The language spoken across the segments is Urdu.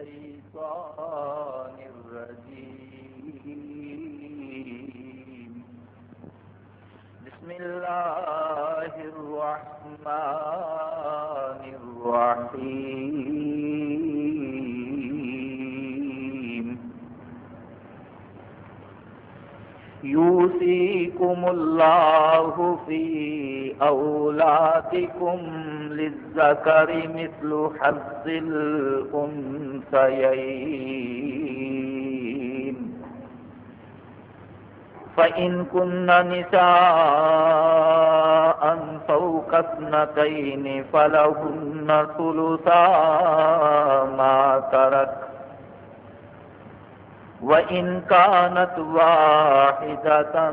الشيطان الرجيم. بسم الله الرحمن الرحيم. يوصيكم الله في أولادكم للذكر مثل حظ الأنثيين فإن كن نساء فوق اثنتين فلهن ثلثا ما ترك وإن كانت واحدة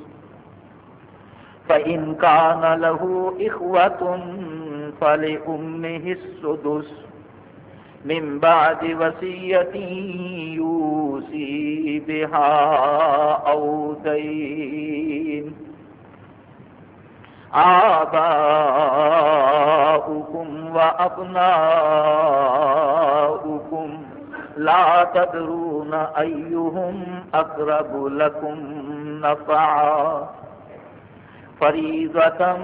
فإن كان له إخوة فلأمه السدس من بعد وصية يوصي بها أو دين آباؤكم وأبناؤكم لا تدرون أيهم أقرب لكم نفعا فريضة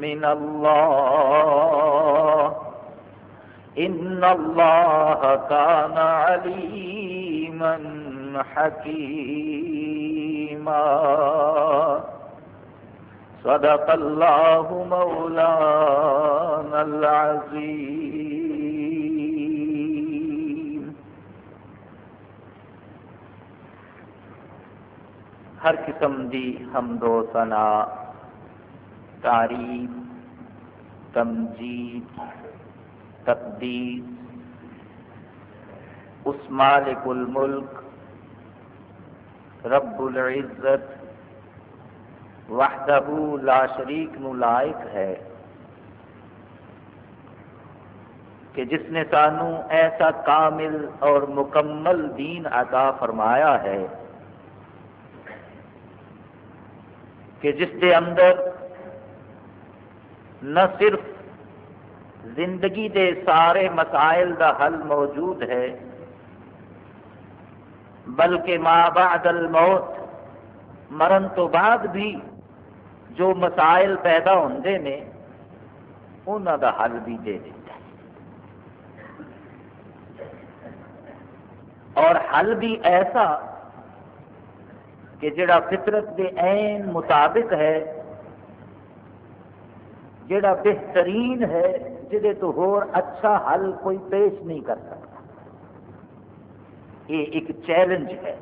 من الله. إن الله كان عليما حكيما. صدق الله مولانا العظيم. ہر قسم دی حمد و ثنا، تعریف، تمجید تقدیس اس مالک الملک، رب العزت، وحدہ لا شریک لائق ہے۔ کہ جس نے سانو ایسا کامل اور مکمل دین عطا فرمایا ہے۔ کہ جس کے اندر نہ صرف زندگی دے سارے مسائل دا حل موجود ہے، بلکہ ما بعد الموت، مرن تو بعد بھی جو مسائل پیدا ہوتے ہیں انہوں دا حل بھی دے دیتا ہے۔ اور حل بھی ایسا کہ جڑا فطرت کے عین مطابق ہے، جڑا بہترین ہے جہے تو ہور اچھا حل کوئی پیش نہیں کر سکتا۔ یہ ایک چیلنج ہے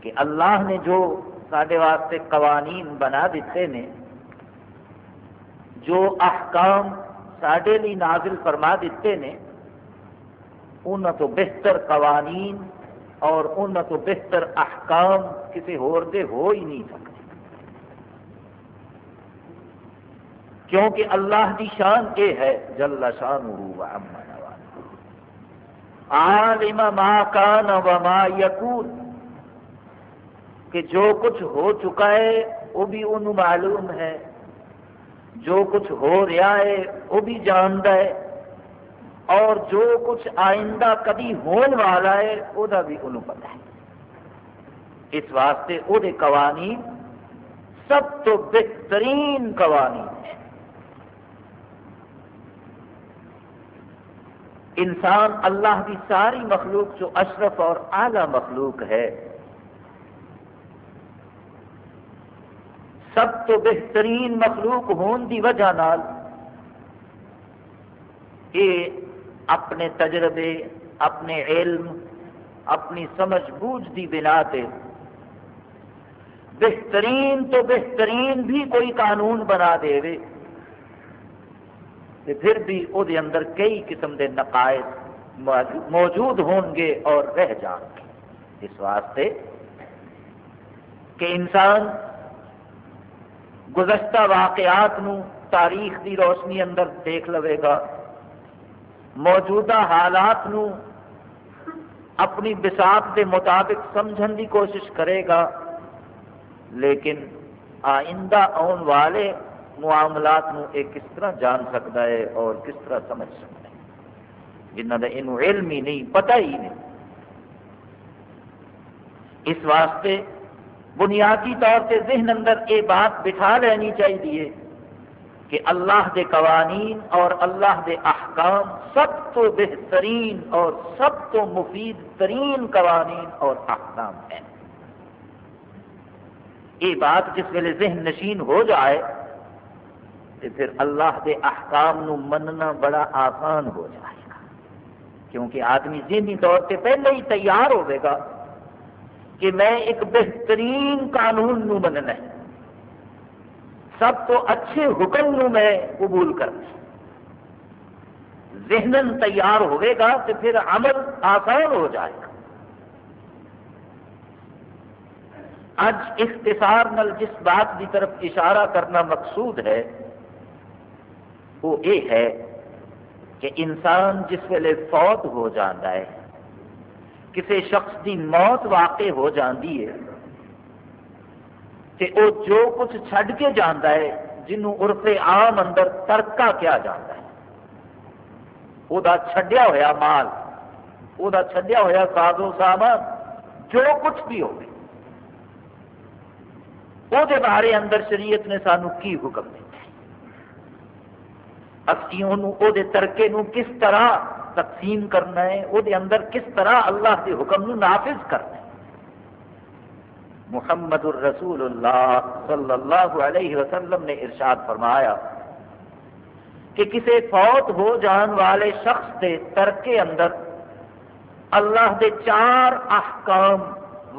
کہ اللہ نے جو سارے واسطے قوانین بنا دیتے نے، جو احکام سڈے لی نازل فرما دیتے نے ان تو بہتر قوانین اور ان تو بہتر احکام کسی ہور دے ہو ہی نہیں سکتے۔ کیونکہ اللہ کی شان یہ ہے، جل شان عالم ما کان و ما یکون۔ کہ جو کچھ ہو چکا ہے، وہ بھی انہوں معلوم ہے۔ جو کچھ ہو رہا ہے، وہ بھی جانتا ہے۔ اور جو کچھ آئندہ کبھی ہون والا ہے وہ بھی انہوں پتا ہے۔ اس واسطے وہ قوانین سب تو بہترین قوانین انسان اللہ کی ساری مخلوق جو اشرف اور اعلی مخلوق ہے، سب تو بہترین مخلوق ہون دی وجہ نال یہ اپنے تجربے، اپنے علم، اپنی سمجھ بوجھ دی بنا تے بہترین تو بہترین بھی کوئی قانون بنا دے تے پھر بھی وہ اندر کئی قسم دے نقائص موجود ہوں گے اور رہ جان گے۔ اس واسطے کہ انسان گزشتہ واقعات نو تاریخ کی روشنی اندر دیکھ لوے گا۔ موجودہ حالات نو اپنی بساط کے مطابق سمجھن کی کوشش کرے گا، لیکن آئندہ آن والے معاملات نو ایک کس طرح جان سکتا ہے اور کس طرح سمجھ سکتا ہے؟ جنہ کا یہ علم ہی نہیں، پتہ ہی نہیں۔ اس واسطے بنیادی طور سے ذہن اندر یہ بات بٹھا لینی چاہیے کہ اللہ دے قوانین اور اللہ دے احکام سب تو بہترین اور سب تو مفید ترین قوانین اور احکام ہیں۔ یہ بات جس ویلے ذہن نشین ہو جائے تو پھر اللہ دے احکام نو مننا بڑا آسان ہو جائے گا۔ کیونکہ آدمی ذہنی طور پہ پہلے ہی تیار ہوئے گا کہ میں ایک بہترین قانون نو مننا ہے۔ سب تو اچھے حکم نو میں قبول کرنا ذہن تیار ہوئے گا تو پھر عمل آسان ہو جائے گا۔ اج اختصار نل جس بات کی طرف اشارہ کرنا مقصود ہے، وہ یہ ہے کہ انسان جس ویلے فوت ہو جاتا ہے کسی شخص کی موت واقع ہو جاتی ہے کہ وہ جو کچھ چھڈ کے جانا ہے جنہوں عرف عام اندر ترکا کیا جاتا ہے۔ وہ چھڈیا ہوا مال وہ چھڈیا ہوا ساز و سامان، جو کچھ بھی ہو وہ بارے اندر شریعت نے سانو کی حکم دیا اسی وہ ترکے نو کس طرح تقسیم کرنا ہے وہ اندر کس طرح اللہ کے حکم نو نافذ کرنا ہے؟ محمد الرسول اللہ صلی اللہ علیہ وسلم نے ارشاد فرمایا کہ کسی فوت ہو جان والے شخص کے ترکے اندر اللہ دے چار احکام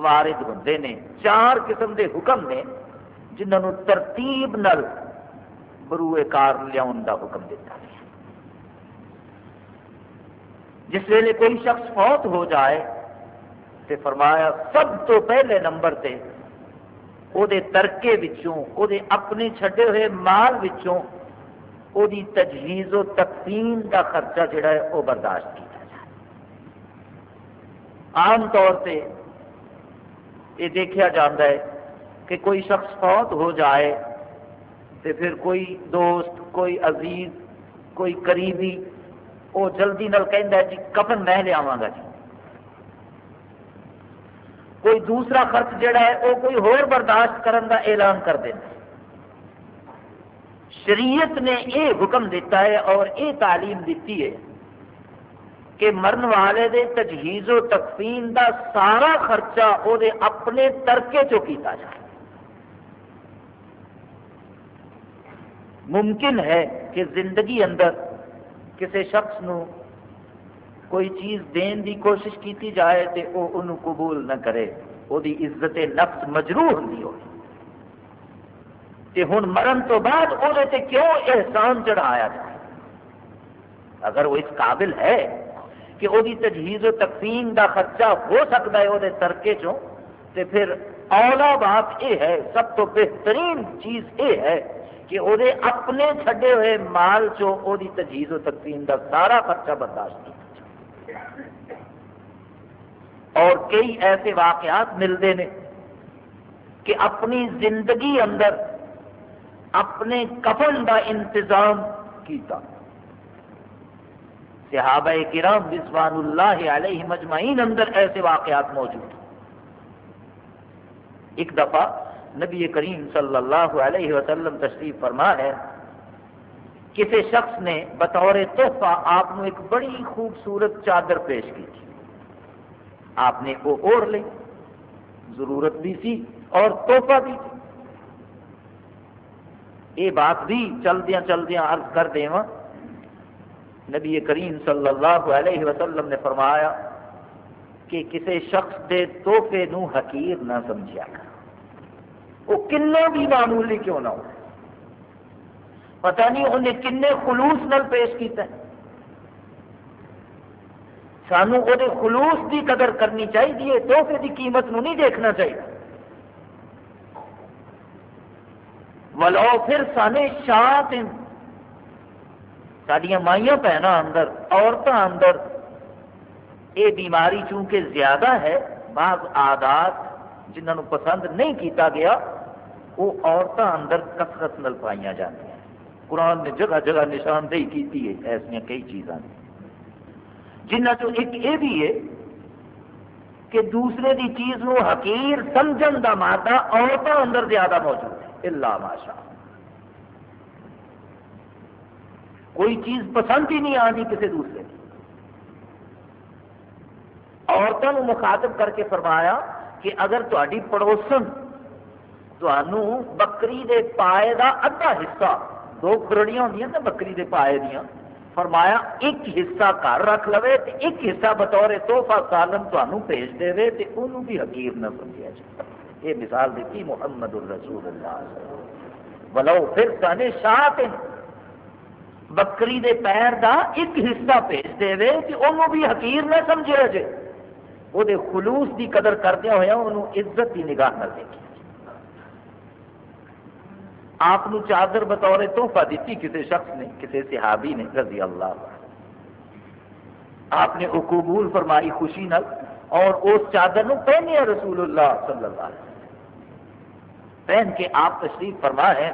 وارد ہوتے ہیں چار قسم دے حکم نے، جنہوں ترتیب نل بروئے کار لیا حکم دیتا ہے جس ویلے کوئی شخص فوت ہو جائے تو فرمایا، سب تو پہلے نمبر تے او دے ترکے وچوں او دے اپنے چھڈے ہوئے مال وچوں او دی تجہیز و تقسیم کا خرچہ جڑا ہے وہ برداشت کیا جائے عام طور سے یہ دیکھا جاتا ہے کہ کوئی شخص فوت ہو جائے تو پھر کوئی دوست، کوئی عزیز، کوئی قریبی وہ جلدی نل کہ جی کفن میں لیا گا جی۔ کوئی دوسرا خرچ جڑا ہے، وہ کوئی ہور برداشت کرن کا اعلان کر دینا شریعت نے یہ حکم دیتا ہے اور یہ تعلیم دیتی ہے کہ مرن والے دے تجہیز و تقسیم دا سارا خرچہ وہ اپنے ترکے چو کیتا جائے ممکن ہے کہ زندگی اندر کسی شخص نو کوئی چیز دین دی کوشش کیتی جائے تو وہ انہوں قبول نہ کرے وہ عزت نفس مجروح ہوں ہو ہوں مرن تو بعد وہ کیوں احسان چڑھایا جائے؟ اگر وہ اس قابل ہے کہ وہ تجہیز و تقسیم دا خرچہ ہو سکتا ہے وہ ترکے چوں تو پھر اولا بات یہ ہے، سب تو بہترین چیز یہ ہے کہ وہ اپنے چھڈے ہوئے مال چو وہ تجہیز و تقسیم کا سارا خرچہ برداشت کیا اور کئی ایسے واقعات ملتے ہیں کہ اپنی زندگی اندر اپنے کفن کا انتظام کیتا۔ صحابہ کرام رضوان اللہ علیہ مجمعین اندر ایسے واقعات موجود ایک دفعہ نبی کریم صلی اللہ علیہ وسلم تشریف فرما ہے کسی شخص نے بطور تحفہ آپ ایک بڑی خوبصورت چادر پیش کی تھی۔ آپ نے وہ اوڑھ لی ضرورت بھی سی اور تحفہ بھی یہ بات بھی چلدیا چلدیا عرض کر دے نبی کریم صلی اللہ علیہ وسلم نے فرمایا کہ کسی شخص کے تحفے نو حقیر نہ سمجھا کر وہ کنے بھی معمولی کیوں نہ ہو؟ پتہ نہیں انہیں کنے خلوص نل پیش کیتا ہے۔ سانو وہ خلوص کی قدر کرنی چاہیے تحفے کی قیمت نو نہیں دیکھنا چاہیے۔ ولو پھر سانے شاہ سڈیا مائیاں بہن اندر عورتوں اندر یہ بیماری چونکہ زیادہ ہے، بعض آدات جنہوں پسند نہیں کیتا گیا وہ عورتوں اندر کثرت نل پائی جاتی ہیں قرآن نے جگہ جگہ نشاندہی کی ہے ایسا کئی چیزاں جنہ چو ایک یہ بھی ہے کہ دوسرے دی چیز نو حقیر سمجھن دا مادہ عورتوں اندر زیادہ موجود ہے۔ اللہ ماشا کوئی چیز پسند ہی نہیں آتی کسی دوسرے کی۔ عورتوں مخاطب کر کے فرمایا کہ اگر تاری پڑوسن بکری دے پائے دا ادھا حصہ، دو کھرڑیاں ہوں نا بکری دے پائے دیا فرمایا، ایک حصہ گھر رکھ لو ایک حصہ بطور توحفہ سالم تمہوں بھیج دے تو انہوں بھی حقیر نہ سمجھا جائے۔ یہ مثال دیتی محمد الرسول اللہ بلو پھر سنے شاہ بکری دے پیر دا ایک حصہ بھیج دے کہ انہوں بھی حقیر نہ سمجھا جائے۔ وہ خلوص کی قدر کردیا ہوا انہوں عزت کی نگاہ نہ دیکھی آپ چادر بطور تحفہ دیتی کسی شخص نے، کسی صحابی نے، رضی اللہ آپ نے وہ قبول فرمائی خوشی نل اور اس چادر نو پہنے رسول اللہ صلی اللہ علیہ وسلم۔ پہن کے آپ تشریف فرما ہے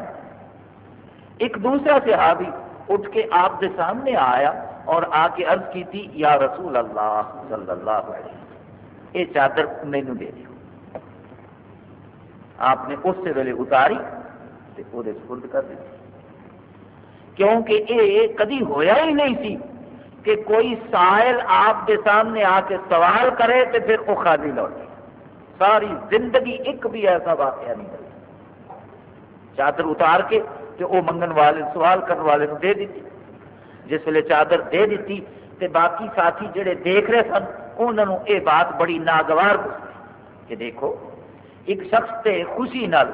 ایک دوسرا صحابی اٹھ کے آپ کے سامنے آیا اور آ کے عرض کی تھی، یا رسول اللہ صلی اللہ علیہ وسلم، یہ چادر مینو دے دیو۔ آپ نے اس سے ویلے اتاری۔ تے وہ سپرد کر دی کیونکہ یہ کدی ہویا ہی نہیں سی کہ کوئی سائل آپ کے سامنے آ کے سوال کرے تو پھر وہ خالی لوٹے ساری زندگی ایک بھی ایسا واقعہ نہیں کرتا چادر اتار کے تو وہ منگن والے سوال کرنے والے کو دے دیتی۔ جس ویلے چادر دے دیتی تے باقی ساتھی جڑے دیکھ رہے سن انہوں نے یہ بات بڑی ناگوار گزری کہ دیکھو، ایک شخص تے خوشی نال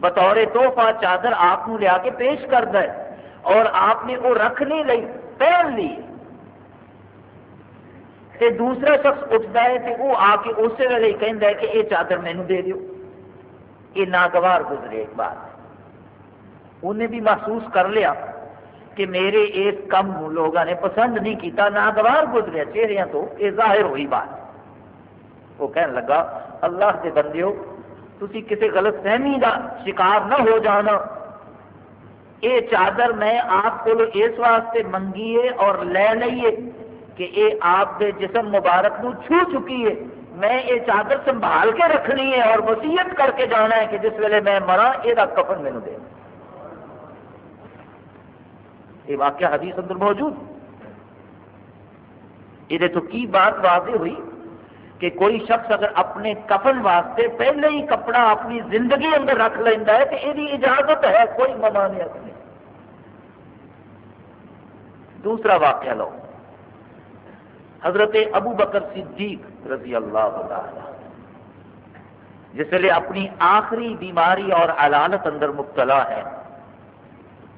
بطور توحفہ چادر آپ لیا کے پیش کرتا ہے اور آپ نے وہ رکھ نہیں لی پہن لی۔ تے دوسرا شخص اٹھتا ہے تے وہ آ کے اسی ویلے کہہ کہ یہ چادر مینو دے دیو۔ یہ ناگوار گزرے ایک بار انہیں بھی محسوس کر لیا کہ میرے اس کم لوگوں نے پسند نہیں کیتا، ناگوار گزریا چہرے تو یہ ظاہر ہوئی بات۔ وہ کہنے لگا، اللہ کے بندے تھی کسی غلط فہمی کا شکار نہ ہو جانا۔ یہ چادر میں آپ کو اس واسطے منگیے اور لے لئیے کہ یہ آپ کے جسم مبارک نو چھو چکی ہے۔ میں یہ چادر سنبھال کے رکھنی ہے اور وسیعت کر کے جانا ہے کہ جس ویلے میں مرا یہ کفن مینو دے۔ یہ واقعہ حدیث اندر موجود۔ یہ تو کی بات واضح ہوئی؟ کہ کوئی شخص اگر اپنے کفن واسطے پہلے ہی کپڑا اپنی زندگی اندر رکھ لینا ہے تو یہ اجازت ہے، کوئی ممانعت نہیں۔ دوسرا واقعہ لو۔ حضرت ابو بکر صدیق رضی اللہ تعالی جس لیے اپنی آخری بیماری اور علالت اندر مبتلا ہے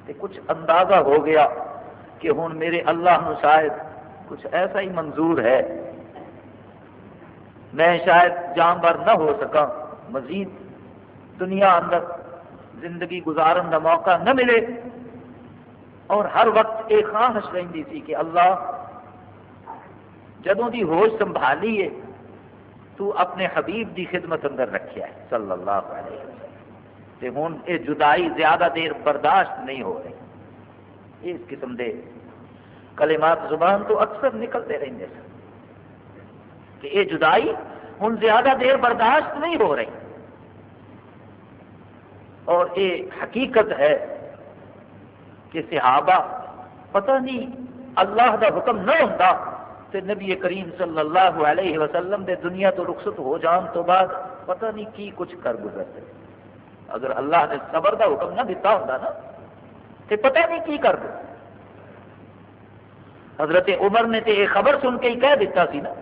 کہ کچھ اندازہ ہو گیا کہ ہوں میرے اللہ شاید کچھ ایسا ہی منظور ہے میں شاید جانور نہ ہو سکا مزید دنیا اندر زندگی گزارن کا موقع نہ ملے۔ اور ہر وقت ایک خواہش رہی تھی کہ اللہ جدوں دی ہوش سنبھالی ہے، تو اپنے حبیب دی خدمت اندر رکھیا ہے۔ صلی اللہ علیہ وسلم۔ ہوں یہ جدائی زیادہ دیر برداشت نہیں ہو رہی۔ اس قسم دے کلمات زبان تو اکثر نکلتے رہتے سن۔ کہ یہ جدائی ہوں زیادہ دیر برداشت نہیں ہو رہی۔ اور یہ حقیقت ہے کہ صحابہ، پتہ نہیں اللہ دا حکم نہ ہوتا تو نبی کریم صلی اللہ علیہ وسلم دے دنیا تو رخصت ہو جان تو بعد پتہ نہیں کی کچھ کر گزرتے اگر اللہ نے صبر دا حکم نہ دیتا ہوتا نا تو پتہ نہیں کی کر دے حضرت عمر نے تو یہ خبر سن کے ہی کہہ دیتا سی نا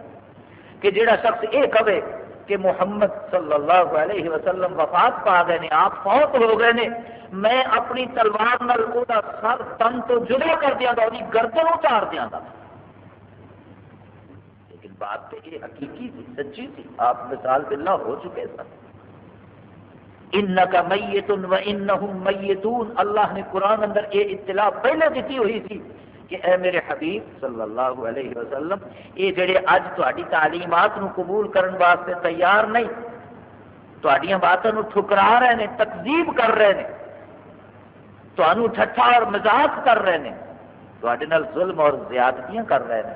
کہ جڑا شخص یہ کہے کہ محمد صلی اللہ علیہ وسلم وفات پا گئے نے، آپ فوت ہو گئے نے، میں اپنی تلوار نال سر تن تو جدا کر دیا گا گردن اتار دیا گا لیکن بات تو یہ حقیقی تھی، سچی تھی، آپ مثال بلا ہو چکے سن ان کا میتن و ان میتون، اللہ نے قرآن اندر یہ اطلاع پہلے دیتی ہوئی تھی کہ اے میرے حبیب صلی اللہ علیہ وسلم، یہ جڑے اج تاری تعلیمات نو قبول کرن واسطے تیار نہیں تھوڑی باتوں ٹھکرا رہے ہیں تقزیب کر رہے ہیں تمہوں ٹھٹھا اور مزاق کر رہے ہیں تے ظلم اور زیادتیاں کر رہے ہیں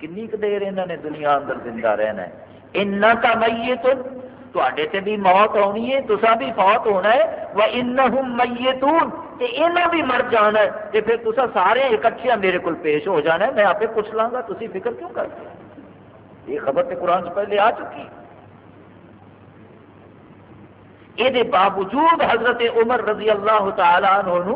کنی دیر انہوں نے دنیا اندر زندہ رہنا ہے؟ ان کا میتن تے سے بھی موت ہونی ہے تصا بھی فوت ہونا ہے وہ ان میتون یہاں بھی مر جانا ہے تو پھر تصا سارے اکٹھے میرے کو پیش ہو جانا ہے، میں آپ پوچھ لاں گا تھی فکر کیوں کرتے یہ خبر تو قرآن سے پہلے آ چکی۔ یہ باوجود حضرت عمر رضی اللہ تعالیٰ عنہ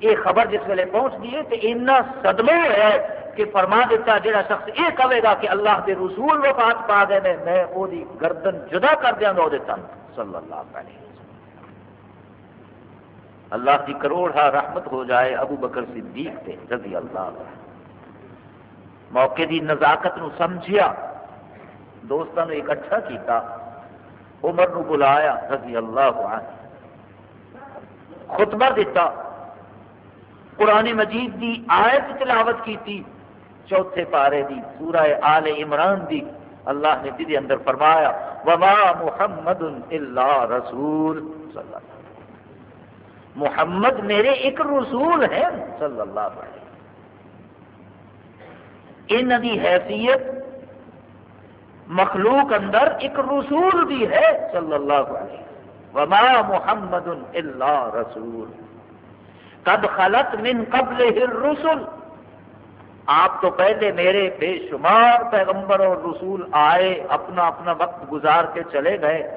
یہ خبر جس ویلے پہنچ گئی تو اتنا صدمے ہے کہ فرما دیتا جڑا شخص یہ کہے گا کہ اللہ کے رسول وفات پا گئے میں وہ گردن جدا کر دیا گا، وہ صلی اللہ علیہ اللہ کی کروڑ ہا رحمت ہو جائے ابو بکر صدیق تے رضی اللہ عنہ۔ موقع دی نزاکت نو سمجھیا دوستوں نے اکٹھا کیتا، عمر نو بلایا، رضی اللہ عنہ۔ خطبہ دیتا قرآن مجید دی آیت تلاوت کی چوتھے پارے دی، سورہ آل عمران دی۔ اللہ نے جی اندر فرمایا، وما محمد الا رسول۔ صلی اللہ علیہ وسلم محمد میرے ایک رسول ہے صلی اللہ علیہ ان دی حیثیت مخلوق اندر ایک رسول بھی ہے، صلی اللہ علیہ وما محمد الا رسول۔ قد خلط من قبل الرسل۔ آپ تو پہلے میرے بے شمار پیغمبر اور رسول آئے، اپنا اپنا وقت گزار کے چلے گئے۔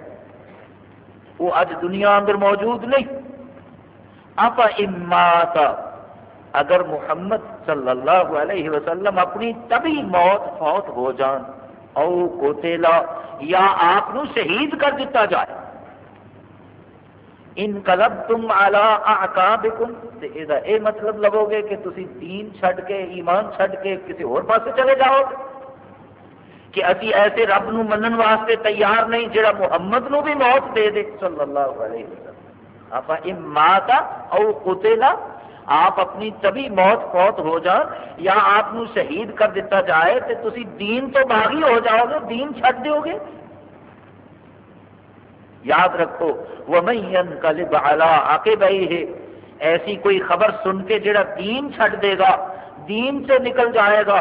وہ اج دنیا اندر موجود نہیں۔ آپ امات اگر محمد صلی اللہ علیہ وسلم اپنی تبھی موت فوت ہو جان، او کوتےلا یا آپ شہید کر دیتا جائے. ان کلب تم آلہ یہ مطلب لگو گے کہ تسی دین چھڈ کے، ایمان چھڈ کے کسی اور پاس چلے جاؤ گے. کہ اسی ایسے رب نو منن واسطے تیار نہیں، جڑا محمد نو بھی موت دے دے، صلی اللہ علیہ وسلم. آپ ماتا او قتلا، آپ اپنی تبھی موت فوت ہو جان یا آپ شہید کر دیتا جائے تو تھی دین تو باغی ہو جاؤ گے، دین چھڈ دو گے۔ یاد رکھو وہ مین کلب آلہ بھائی ہے ایسی کوئی خبر سن کے جڑا دین چھڈ دے گا، دین سے نکل جائے گا۔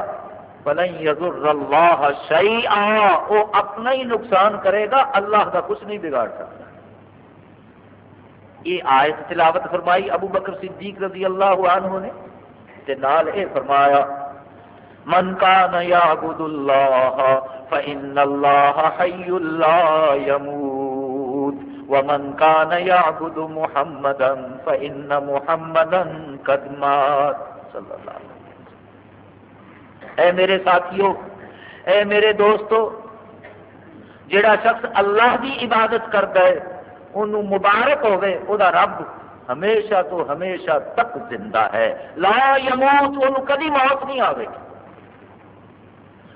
بلن یزر اللہ شعی وہ اپنا ہی نقصان کرے گا، اللہ کا کچھ نہیں بگاڑ سکتا یہ آیت تلاوت فرمائی ابو بکر صدیق رضی اللہ عنہ نے، تے نال اے فرمایا، من کان یعبد اللہ فإن اللہ حی لا يموت ومن کان یعبد محمدا فإن محمدا قد مات. صلی اللہ علیہ وسلم۔ اے میرے ساتھیوں اے میرے دوستو، جڑا شخص اللہ دی عبادت کرتا ہے انہوں مبارک ہوئے او دا رب ہمیشہ تو ہمیشہ تک زندہ ہے۔ لا یموت، انہوں کدی موت نہیں آئے گی۔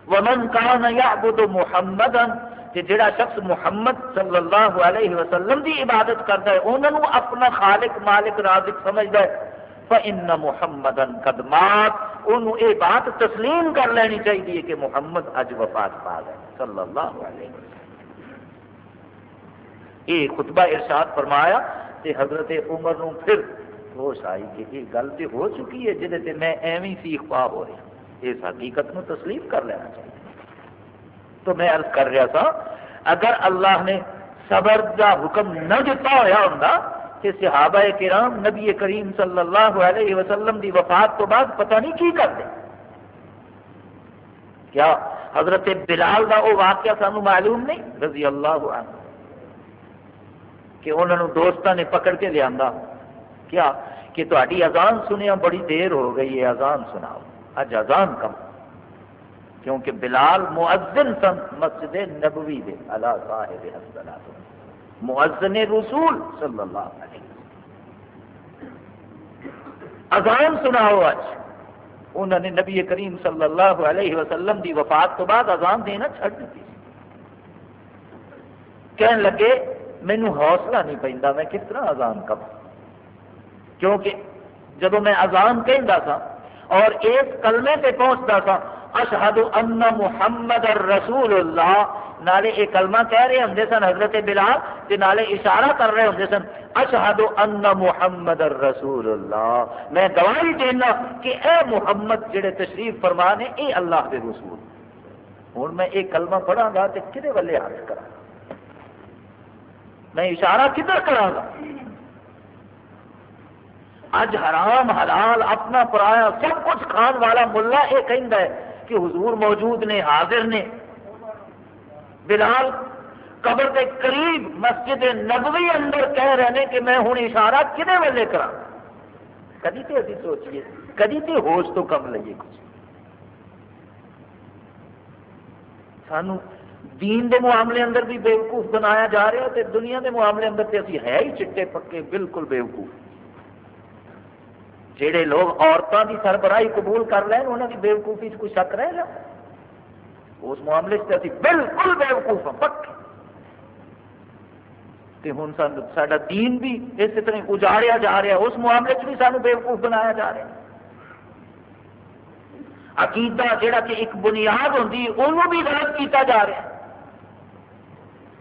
ومن کان یعبد محمدا، کہ جڑا شخص محمد صلی اللہ علیہ وسلم دی عبادت کرتا ہے، انہوں اپنا خالق، مالک، رازق سمجھتا ہے۔ فَإِنَّ مُحَمَّدًا قَدْ مَاتْ۔ انہوں یہ بات تسلیم کر لینی چاہیے کہ محمد اج وفات پا گئے۔ صلی اللہ علیہ وسلم۔ یہ خطبہ ارشاد فرمایا کہ حضرت عمر نو پھر ہوش آئی کہ یہ گل تو ہو چکی ہے جہد سے میں ایویں سیخ پا ہو رہا اس حقیقت نو تسلیم کر لینا چاہیے۔ تو میں عرض کر رہا تھا، اگر اللہ نے صبر کا حکم نہ دیتا ہوا ہوں کہ صحابہ کرام نبی کریم صلی اللہ علیہ وسلم دی وفات تو بعد پتہ نہیں کی کرتے۔ کیا حضرت بلال کا وہ واقعہ سانو معلوم نہیں؟ رضی اللہ عنہ۔ کہ انہوں نے دوستوں نے پکڑ کے لیا کیا کہ تاری اذان سنیا بڑی دیر ہو گئی ہے، اذان سناؤ۔ اج اذان کم۔ کیونکہ بلال مؤذن سن مسجد نبوی دے اللہ صاحب حسنات مؤذن رسول صلی اللہ علیہ وسلم۔ اذان سناؤ اج۔ انہوں نے نبی کریم صلی اللہ علیہ وسلم دی وفات تو بعد اذان دینا چھڑ دیتی۔ کہنے لگے مینو حوصلہ نہیں پہنتا میں کس طرح اذان کروں؟ کیونکہ جب میں اذان کہہ سا اور اس کلمے پہ پہنچتا سا اشہد ان محمد رسول اللہ نالے یہ کلمہ کہہ رہے ہوں سن حضرت بلال تے نالے اشارہ کر رہے ہوں سن اشہد ان محمد رسول اللہ میں گواہی دینا کہ اے محمد جڑے تشریف فرما نے، اے اللہ کے رسول۔ ہوں میں یہ کلمہ پڑھا گا تو کھے والے ہاتھ کرا میں اشارہ کدھر کرا گا اج حرام، حلال، اپنا پرایا، سب کچھ کھان والا ملا، یہ کہہ کہ حضور موجود نے، حاضر نے۔ بلال، قبر کے قریب مسجد نبوی اندر کہہ رہے ہیں کہ میں ہوں اشارہ کدے ویلے کرا کدی تو ابھی سوچیے کدی تو ہوش تو کم لئیے کچھ۔ سانو دین دے معاملے اندر بھی بےوقوف بنایا جا رہا ہے دنیا دے معاملے اندر تو ابھی ہے ہی چٹے پکے بالکل بےوقوف جہے لوگ عورتوں کی سربراہی قبول کر لیں انہوں کی بےوقوفی کوئی شک رہے گا؟ اس معاملے سے ابھی بالکل بےوقوف ہوں پکے ہوں سا دین بھی اس طرح اجاڑیا جا رہا ہے، اس معاملے سے بھی سانو بےوقوف بنایا جا رہا ہے۔ عقیدہ جہاں کہ ایک بنیاد ہوتی انہوں بھی غلط کیتا جا رہا ہے۔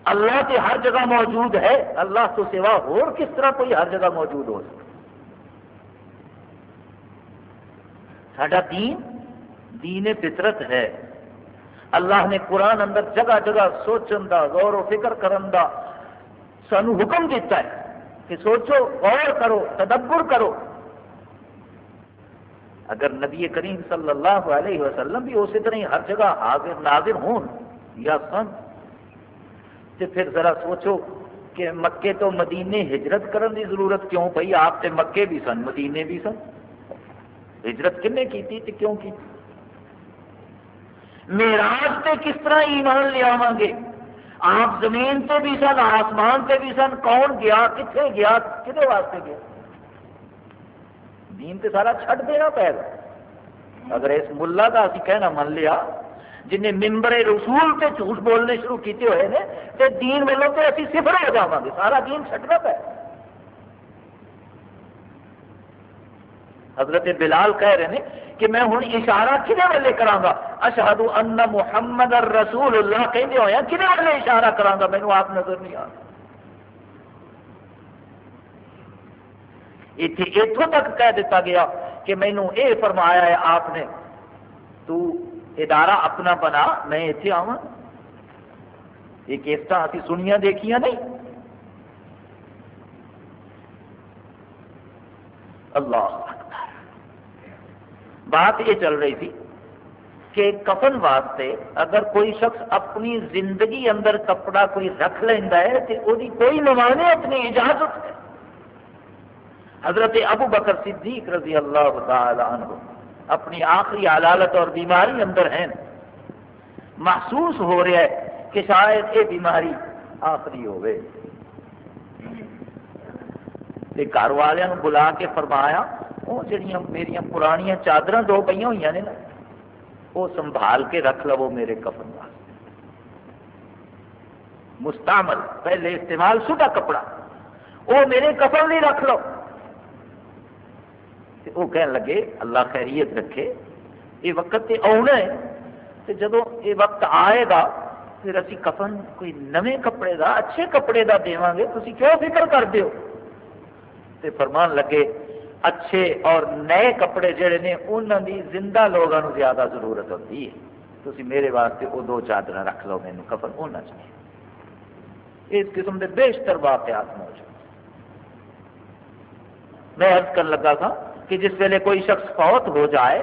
اللہ تو ہر جگہ موجود ہے، اللہ تو سوا اور کس طرح کوئی ہر جگہ موجود ہو؟ سکتا سڈا دین دین فطرت ہے۔ اللہ نے قرآن اندر جگہ جگہ سوچن دا غور و فکر کرن دا سانو حکم دیتا ہے کہ سوچو، غور کرو، تدبر کرو۔ اگر نبی کریم صلی اللہ علیہ وسلم بھی اسی طرح ہر جگہ حاضر، ناظر ہون یا سن تو پھر ذرا سوچو کہ مکے تو مدینے ہجرت کرن دی ضرورت کیوں پئی؟ آپ تے مکے بھی سن، مدینے بھی سن۔ ہجرت کنے کی تھی کیوں کی میراج تے کس طرح ایمان لیا گے؟ آپ زمین تے بھی سن، آسمان تے بھی سن، کون گیا کتنے گیا کھے واسطے گیا؟ دین تے سارا چھٹ دینا پے گا۔ اگر اس ملا کا اسی کہنا من لیا جن ممبر رسول تے جھوٹ بولنے شروع کیتے ہوئے نے، تے دین والوں تے اسی صفر ہو جاواں گے سارا دین چھٹنا پے۔ حضرت بلال کہہ رہے ہیں کہ میں ہوں اشارہ کھنے والے کرا گا۔ اشہد ان محمد رسول اللہ کہتے ہوئے، کھنے والے اشارہ کرا گا مینو آپ نظر نہیں آ اتوں تک کہہ دیتا گیا کہ مینو یہ فرمایا ہے آپ نے، تو ادارہ اپنا بنا، میں اتنے آوا یہ کیسٹ ابھی سنیا دیکھیا نہیں۔ اللہ بات یہ چل رہی تھی کہ کفن واسطے اگر کوئی شخص اپنی زندگی اندر کپڑا کوئی رکھ لینا ہے تو وہ کوئی ممانعت نہیں اجازت ہے۔ حضرت ابو بکر صدیق رضی اللہ تعالی عنہ۔ اپنی آخری عدالت اور بیماری اندر ہیں۔ محسوس ہو رہا ہے کہ شاید یہ بیماری آخری ہوئے۔ گھر والوں بلا کے فرمایا وہ جہاں میری پرانیاں چادر دو پہ ہوئی نے نا وہ سنبھال کے رکھ لو میرے کفن واسطے۔ مستعمل، پہلے استعمال شدہ کپڑا وہ میرے کفن نہیں رکھ لو۔ وہ کہنے لگے، اللہ خیریت رکھے، یہ وقت تے آنا ہے تو جب یہ وقت آئے گا، پھر اسی کفن کوئی نئے کپڑے دا، اچھے کپڑے دا دے گے تھی کیوں فکر کر دیو تے فرمان لگے، اچھے اور نئے کپڑے جڑے نے انہوں کی زندہ لوگوں زیادہ ضرورت ہوتی ہے۔ تھی میرے واسطے وہ دو چادر رکھ لو مینو کفن ہونا چاہیے اس قسم کے بیشتر واقعات موجود میں ارد کر لگا تھا کہ جس ویلے کوئی شخص فوت ہو جائے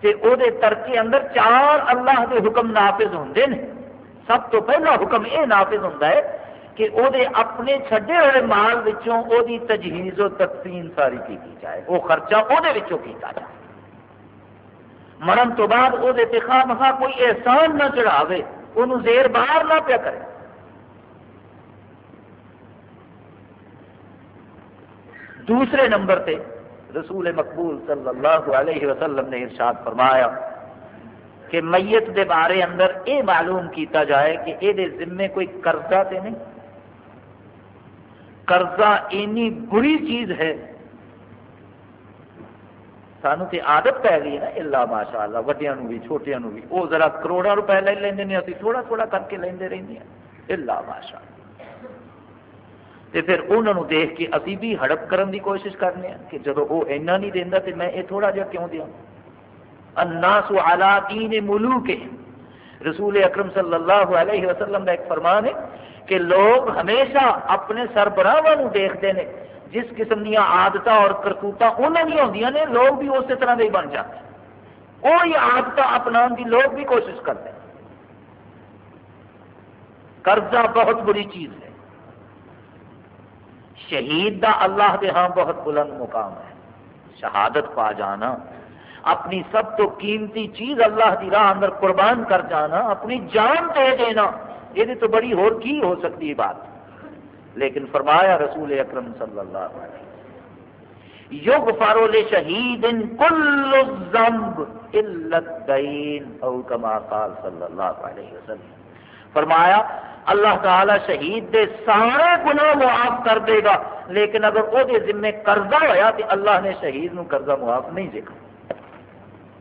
تو وہ ترکے اندر چار اللہ کے حکم نافذ ہوں سب تو پہلا حکم یہ نافذ ہوں کہ وہ اپنے چھڈے ہوئے مال وچوں او دی تجہیز و تقسیم ساری کی جائے۔ وہ خرچہ وہ کیتا جائے۔ مرن تو بعد وہ خواہ مخواہ کوئی احسان نہ چڑھاوے انہوں زیر باہر نہ پیا کرے۔ دوسرے نمبر تے رسول مقبول صلی اللہ علیہ وسلم نے ارشاد فرمایا کہ میت دے بارے اندر یہ معلوم کیتا جائے کہ یہ ذمے کوئی قرضہ تے نہیں۔ قرضہ اینی بری چیز ہے۔ سانو تے عادت پی گئی نا، اللہ ماشاء اللہ وڈیا بھی چھوٹیا بھی۔ وہ ذرا کروڑا روپے لے لیں ابھی تھوڑا تھوڑا کر کے لے رہے اللہ ماشاء اللہ تے پھر انہوں نے دیکھ کے ابھی بھی ہڑپ کرن دی کوشش کرنے ہیں کہ جب وہ اینا نہیں دینا تو میں یہ تھوڑا جہا کیوں دیا؟ الناس علی دین ملوک رسول اکرم صلی اللہ علیہ وسلم کا ایک فرمان ہے کہ لوگ ہمیشہ اپنے سربراہوں دیکھتے ہیں جس قسم دیا آدت اور کرتوت انہوں نے ہوندیاں نے، لوگ بھی اسی طرح کے بن جاتے ہیں وہی آدت اپنا کی لوگ بھی کوشش کرتے۔ ہیں قرضہ بہت بری چیز ہے۔ شہید دا اللہ دے ہاں بہت بلند مقام ہے۔ شہادت پا جانا، اپنی سب تو قیمتی چیز اللہ کی راہ اندر قربان کر جانا، اپنی جان دے دینا، یہ تو بڑی ہور کی ہو سکتی بات۔ لیکن فرمایا رسول اکرم صلی اللہ علیہ وسلم یوگ فارول شہید کل الزمب الدین، او کما قال صلی اللہ علیہ وسلم۔ فرمایا، اللہ تعالی شہید دے سارے گناہ معاف کر دے گا، لیکن اگر وہ ذمے قرضہ ہوا تو اللہ نے شہید نو قرضہ معاف نہیں دیکھا۔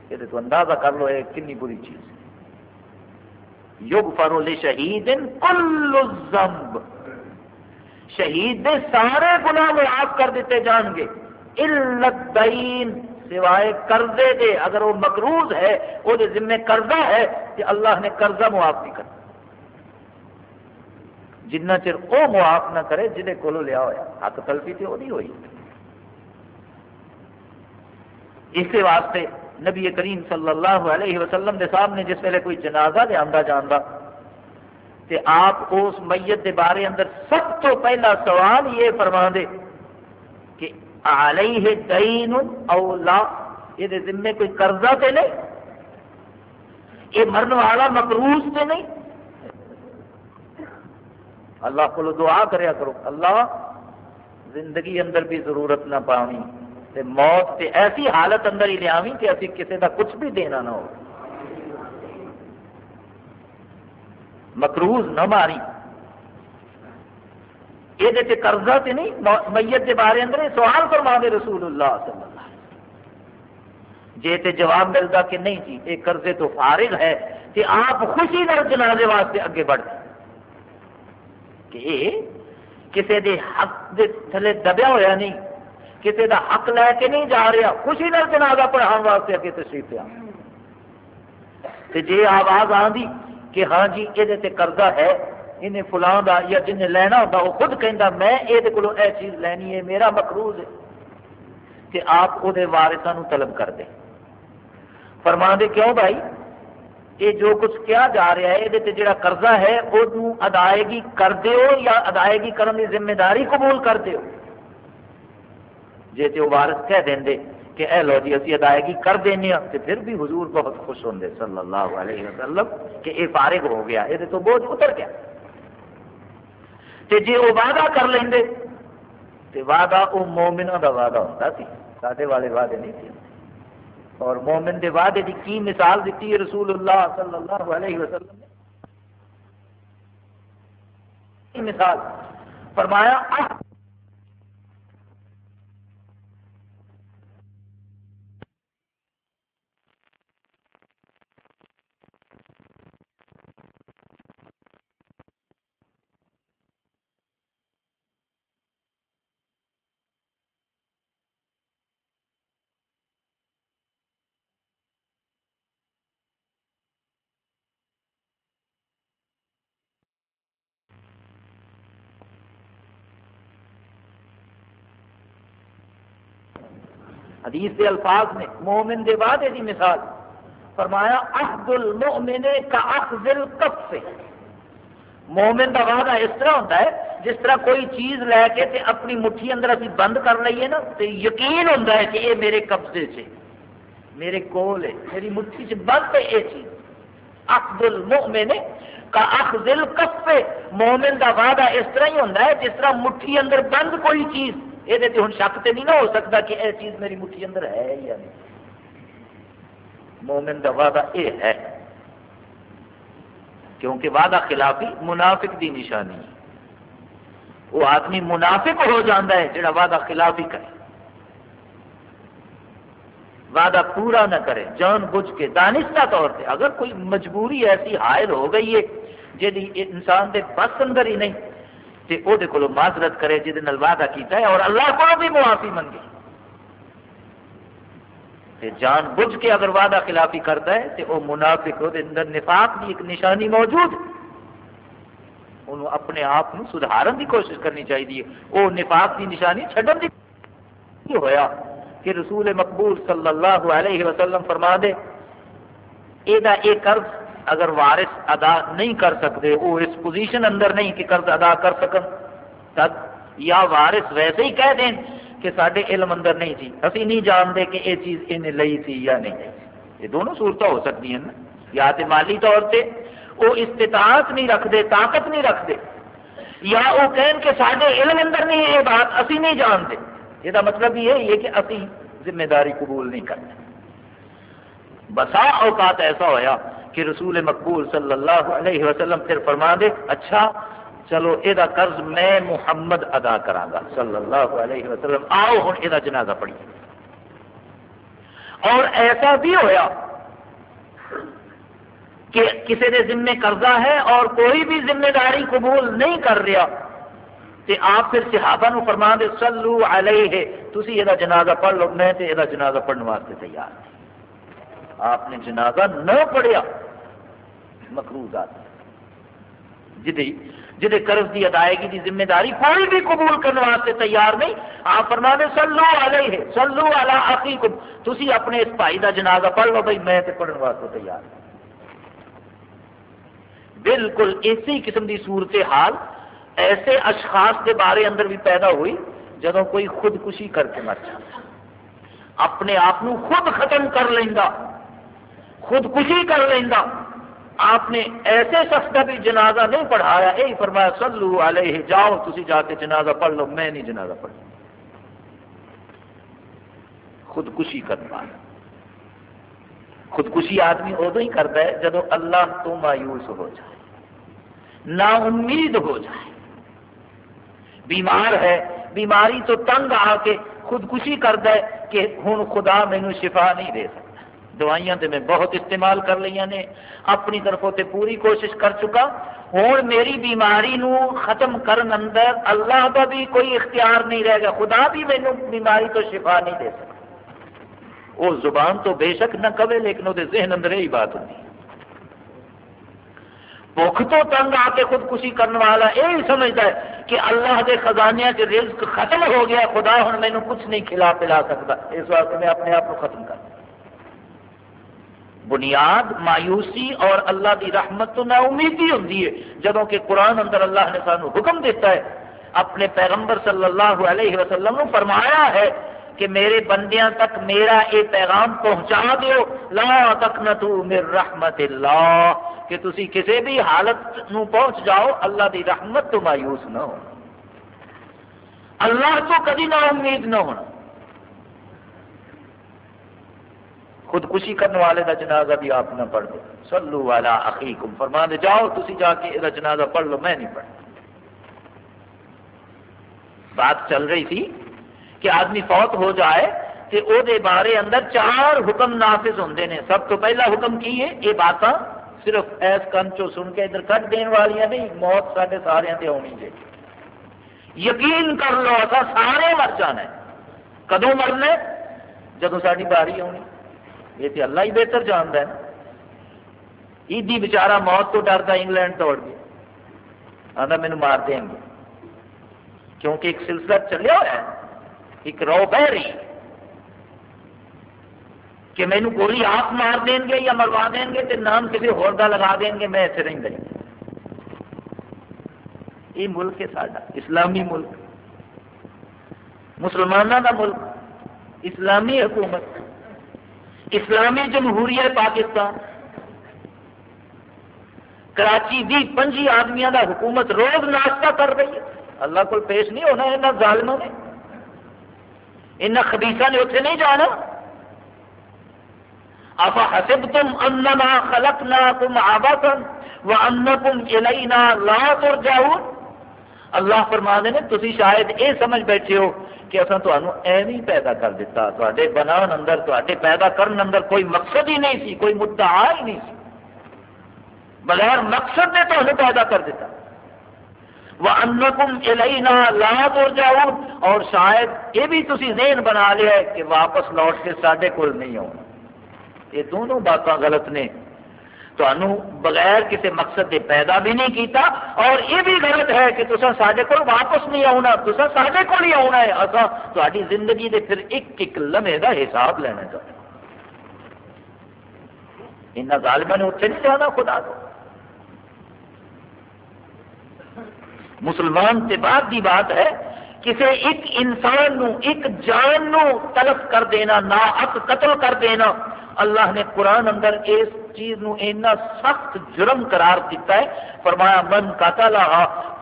یہ تو اندازہ کر لو، یہ کنی بری چیز یوگ فرو شہید کل شہید دے سارے گناہ معاف کر دیتے جان گے۔ دین سوائے قرضے دے۔ اگر وہ مقروض ہے، وہ ذمہ قرضہ ہے کہ اللہ نے قرضہ معاف نہیں کرنا جنہ چر وہ معاف نہ کرے جہے کو لیا ہوا حق تلفی تو وہی ہوئی۔ اسی واسطے نبی کریم صلی اللہ علیہ وسلم کے سامنے جس ویلے کوئی جنازہ لیا جانا تے آپ اس میت دے بارے اندر سب تو پہلا سوال یہ فرما دے کہ علیہ دین او لا، یہ ذمے کوئی قرضہ تے نہیں؟ یہ مرن والا مقروض تے نہیں؟ اللہ کو دعا کریا کرو۔ اللہ زندگی اندر بھی ضرورت نہ پاؤنی تے موت تے ایسی حالت اندر ہی لیا کہ ابھی کسی کا کچھ بھی دینا نہ ہو۔ مکروز نہ ماری یہ قرضہ تے نہیں میت کے بارے اندر سوال فرما دے رسول اللہ صلی اللہ جی تے جواب ملتا کہ نہیں جی یہ قرضے تو فارغ ہے کہ آپ خوشی نال جنازے واسطے اگے بڑھ۔ کہ کسی دے حق دے تھلے دبیا ہوا نہیں کسی دا حق لے کے نہیں جا رہا، خوشی نال جنازہ پڑھاؤ واسطے اگے تشریف پیا جی آواز آدھی کہ ہاں جی یہ قرضہ ہے، انہیں فلاں دا یا جن لینا ہوتا وہ خود کہہ میں یہ کو اے چیز لینی ہے، میرا مقروض ہے۔ کہ آپ وہ وارثوں طلب کر دیں فرما دے کیوں بھائی؟ یہ جو کچھ کیا جا رہا ہے یہ جڑا قرضہ ہے وہ ادائیگی کر دیو یا ادائیگی کرنے کی ذمہ داری قبول کر دیو؟ جی تو وارث کہہ دیں کہ اے لو جی اسی ادائیگی کر دینے ہاں تو پھر بھی حضور بہت خوش ہوں صلی اللہ علیہ وسلم کہ یہ فارغ ہو گیا یہ تو بوجھ اتر گیا۔ تے جی وہ وعدہ کر لیں تو وعدہ وہ مومنوں کا وعدہ ہوتا سی سارے والے وعدے نہیں تھے۔ اور مومن دے وعدے دی کی مثال دیتی ہے رسول اللہ صلی اللہ علیہ وسلم نے؟ مثال؟ فرمایا حدیث کے الفاظ نے مومن دے وعدے دی مثال۔ فرمایا، عہد المؤمن کا اخذ الکف سے مومن دا وعدہ اس طرح ہوتا ہے، جس طرح کوئی چیز لے کے تے اپنی مٹھی اندر ابھی بند کر لئیے نا تو یقین ہوتا ہے کہ یہ میرے قبضے سے، میرے کول ہے، میری مٹھی سے بند ہے یہ چیز۔ اخذ المؤمن کا اخذ الکف مومن دا وعدہ اس طرح ہی ہوتا ہے، جس طرح مٹھی اندر بند کوئی چیز یہ ہوں شک تو نہیں نہ ہو سکتا کہ یہ چیز میری مٹھی اندر ہے یا نہیں مومن کا وعدہ یہ ہے کیونکہ وعدہ خلافی منافق دی نشانی ہے وہ آدمی منافق ہو جاتا ہے جڑا وعدہ خلافی کرے وعدہ پورا نہ کرے جان بوجھ کے دانستہ طور پہ اگر کوئی مجبوری ایسی حائل ہو گئی ہے جی انسان دے بس اندر ہی نہیں تو وہ معذرت کرے جہد وعدہ کیتا ہے اور اللہ کو بھی معافی منگے۔ تے جان بوجھ کے اگر وعدہ خلافی کرتا ہے تو وہ منافق وہ اندر نفاق کی ایک نشانی موجود انہوں اپنے آپ کو سدھارن کی کوشش کرنی چاہیے۔ وہ نفاق کی نشانی چڈن کی ہویا کہ رسول مقبول صلی اللہ علیہ وسلم فرما دے یہ قرض اگر وارث ادا نہیں کر سکتے، وہ اس پوزیشن اندر نہیں کہ قرض ادا کر سکن۔ تب یا وارث ویسے ہی کہہ دیں کہ سارے علم اندر نہیں تھی۔ اسی نہیں جانتے کہ یہ چیز انہیں لئی تھی یا نہیں۔ یہ دونوں صورت ہو سکتی ہیں نا۔ یا تو مالی طور سے وہ استطاعت نہیں رکھتے، طاقت نہیں رکھتے۔ یا وہ کہیں کہ سارے علم اندر نہیں یہ بات اسی نہیں جانتے۔ یہ مطلب یہ ہے کہ اسی ذمہ داری قبول نہیں کرتے۔ بسا اوقات ایسا ہویا کہ رسول مقبول صلی اللہ علیہ وسلم پھر فرما دے اچھا چلو یہ قرض میں محمد ادا کرا گا صلی اللہ علیہ وسلم، آؤ ہوں یہ جنازہ پڑھیے اور ایسا بھی ہویا کہ کسی نے ذمہ قرضہ ہے اور کوئی بھی ذمہ داری قبول نہیں کر رہا تو آپ پھر صحابہ نو فرما دے سلو علیہ تھی یہ جنازہ پڑھ لو، میں تو یہ جنازہ پڑھنے واسطے تیار آپ نے جنازہ نہ پڑھیا۔ مقروضات۔ جدی جہے قرض کی ادائیگی کی ذمہ داری کوئی بھی قبول کرنے واسطے تیار نہیں، آپ فرما دے سلو والے ہے سلو والا آخی تھی اپنے اس بھائی کا جنازہ پڑھ لو، بھائی، میں پڑھنے واسطے تیار بالکل اسی قسم کی صورت حال ایسے اشخاص کے بارے اندر بھی پیدا ہوئی جب کوئی خودکشی کر کے مر جاتا اپنے آپ خود ختم کر لینا خودکشی کر لینا آپ نے ایسے شخص کا بھی جنازہ نہیں پڑھایا، یہی فرمایا سلو علیہ، جاؤ تھی جا کے جنازہ پڑھ لو، میں نہیں جنازہ پڑھ خودکشی کرنا خودکشی آدمی ادو ہی کرتا ہے، جب اللہ تو مایوس ہو جائے، نا امید ہو جائے۔ بیمار ہے، بیماری تو تنگ آ کے خودکشی کرتا ہے کہ ہوں خدا مینو شفا نہیں دے سکتا۔ دوائیاں تے میں بہت استعمال کر لیا نے، اپنی طرفوں تے پوری کوشش کر چکا۔ ہوں میری بیماری نو ختم کرن اندر اللہ کا بھی کوئی اختیار نہیں رہے گا خدا بھی مینو بیماری تو شفا نہیں دے سکتا وہ زبان تو بے شک نہ کبے لیکن وہ ذہن اندر یہی بات ہوتی۔ بخ تو تنگ آ کے خودکشی کرنے والا یہی سمجھتا ہے کہ اللہ کے خزانے کے رزق ختم ہو گیا، خدا ہوں مینو کچھ نہیں کھلا پلا سکتا۔ اس واسطے میں اپنے آپ کو ختم کر بنیاد مایوسی اور اللہ کی رحمت تو نا امیدی ہوں جبکہ قرآن اندر اللہ نے سانو حکم دیتا ہے، اپنے پیغمبر صلی اللہ علیہ وسلم نے فرمایا ہے کہ میرے بندیاں تک میرا یہ پیغام پہنچا دیو۔ لا تک نہ رحمت اللہ۔ کہ تسی کسی بھی حالت نو پہنچ جاؤ، اللہ دی رحمت تو مایوس نہ ہو۔ اللہ تو کدی نہ امید نہ ہونا۔ خودکشی کرنے والے کا جنازہ بھی آپ نہ پڑھ دو۔ سلو والا عقیقم فرما دے، جاؤ تھی جا کے یہ جنازہ پڑھ لو، میں نہیں پڑھ بات چل رہی تھی کہ آدمی فوت ہو جائے تو او دے بارے اندر چار حکم نافذ ہوں نے۔ سب تو پہلا حکم کی ہے؟ یہ بات صرف ایس کن چو سن کے ادھر کٹ دین والی نہیں، موت سارے سارے تے ہونی چاہیے۔ یقین کر لو اصا سارے مر جانا ہے۔ کدو مرنا جدو ساری باری آنی یہ تو اللہ ہی بہتر جانتا ہے۔ ایدی بچارا موت تو ڈرتا انگلینڈ توڑ گیا آتا مینو مار دیں گے۔ کیونکہ ایک سلسلہ چلیا ہوا ہے۔ ایک رو بہ رہی۔ کہ مینو گولی آپ مار دیں گے یا مروا دیں گے تو نام کسی ہوردہ لگا دیں گے، میں ایسے نہیں دیں یہ ملک ہے ساڈا، اسلامی ملک۔ مسلمانوں کا ملک، اسلامی حکومت۔ اسلامی جمہوریت پاکستان. کراچی بھی پنجی آدمیاں دا حکومت روز ناشتہ کر رہی ہے. اللہ کو پیش نہیں ہونا یہاں ظالموں نے. ان خبیسا نے اتنے نہیں جانا. افا حسب تم انما خلقنا تم آبا و ان تم الینا لا تر جاؤ اللہ فرما نے تھی شاید یہ سمجھ بیٹھے ہو کہ اصل تمہیں ایویں پیدا کر دیتا تے بنا اندر تے پیدا کرن اندر کوئی مقصد ہی نہیں سی، کوئی مدعا ہی نہیں سی۔ بغیر مقصد نے تمہیں پیدا کر دیتا وہ انکم الینا لا تر جاؤ اور شاید یہ بھی تھی ذہن بنا لیا ہے کہ واپس لوٹ کے سارے کول نہیں آنا یہ دونوں باتیں غلط نے۔ تو بغیر کسی مقصد کے پیدا بھی نہیں کیتا اور یہ بھی غلط ہے کہ تصا سارے کو واپس نہیں آنا تصا سارے کو ہی آنا ہے۔ اصا تاری زندگی دے پھر ایک ایک لمحے کا حساب لینا چاہتے ان ظالم نے اتنے نہیں جانا، خدا کو مسلمان سے بعد کی بات ہے کسی ایک انسان نو، ایک جان نو تلف کر دینا نا قتل کر دینا، اللہ نے قرآن اندر اس چیز نو اینا سخت جرم قرار دیتا ہے۔ فرمایا، من قتل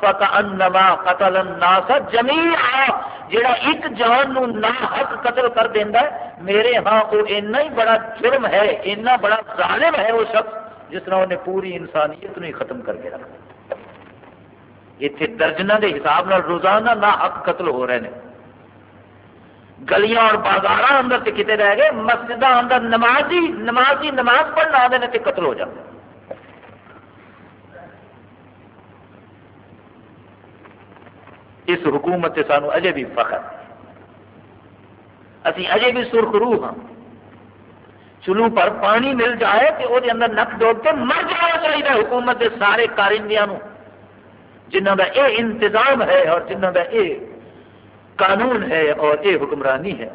فکانما قتل الناس جميعا جڑا ایک جان نو نا حق قتل کر دیندا ہے، میرے ہاں وہ اینا ہی بڑا جرم ہے اینا بڑا ظالم ہے وہ شخص، جس طرح انہیں پوری انسانیت نو ہی ختم کر کے رکھا اتنے درجنہ دے حساب نال روزانہ نا حق قتل ہو رہے ہیں گلیاں اور بازار اندر سے کتنے رہ گئے مسجد اندر نمازی نمازی نماز پڑھنا آدھے نے قتل ہو جاتے اس حکومت سے سانو اجے بھی فخر اسی اجے بھی سرخ روح ہاں۔ چلو پر پانی مل جائے تو وہ اندر نک ڈوب کے مر جانا چاہیے حکومت کے سارے کارندیاں جنہ کا یہ انتظام ہے اور جنہ کا یہ قانون ہے اور یہ حکمرانی ہے۔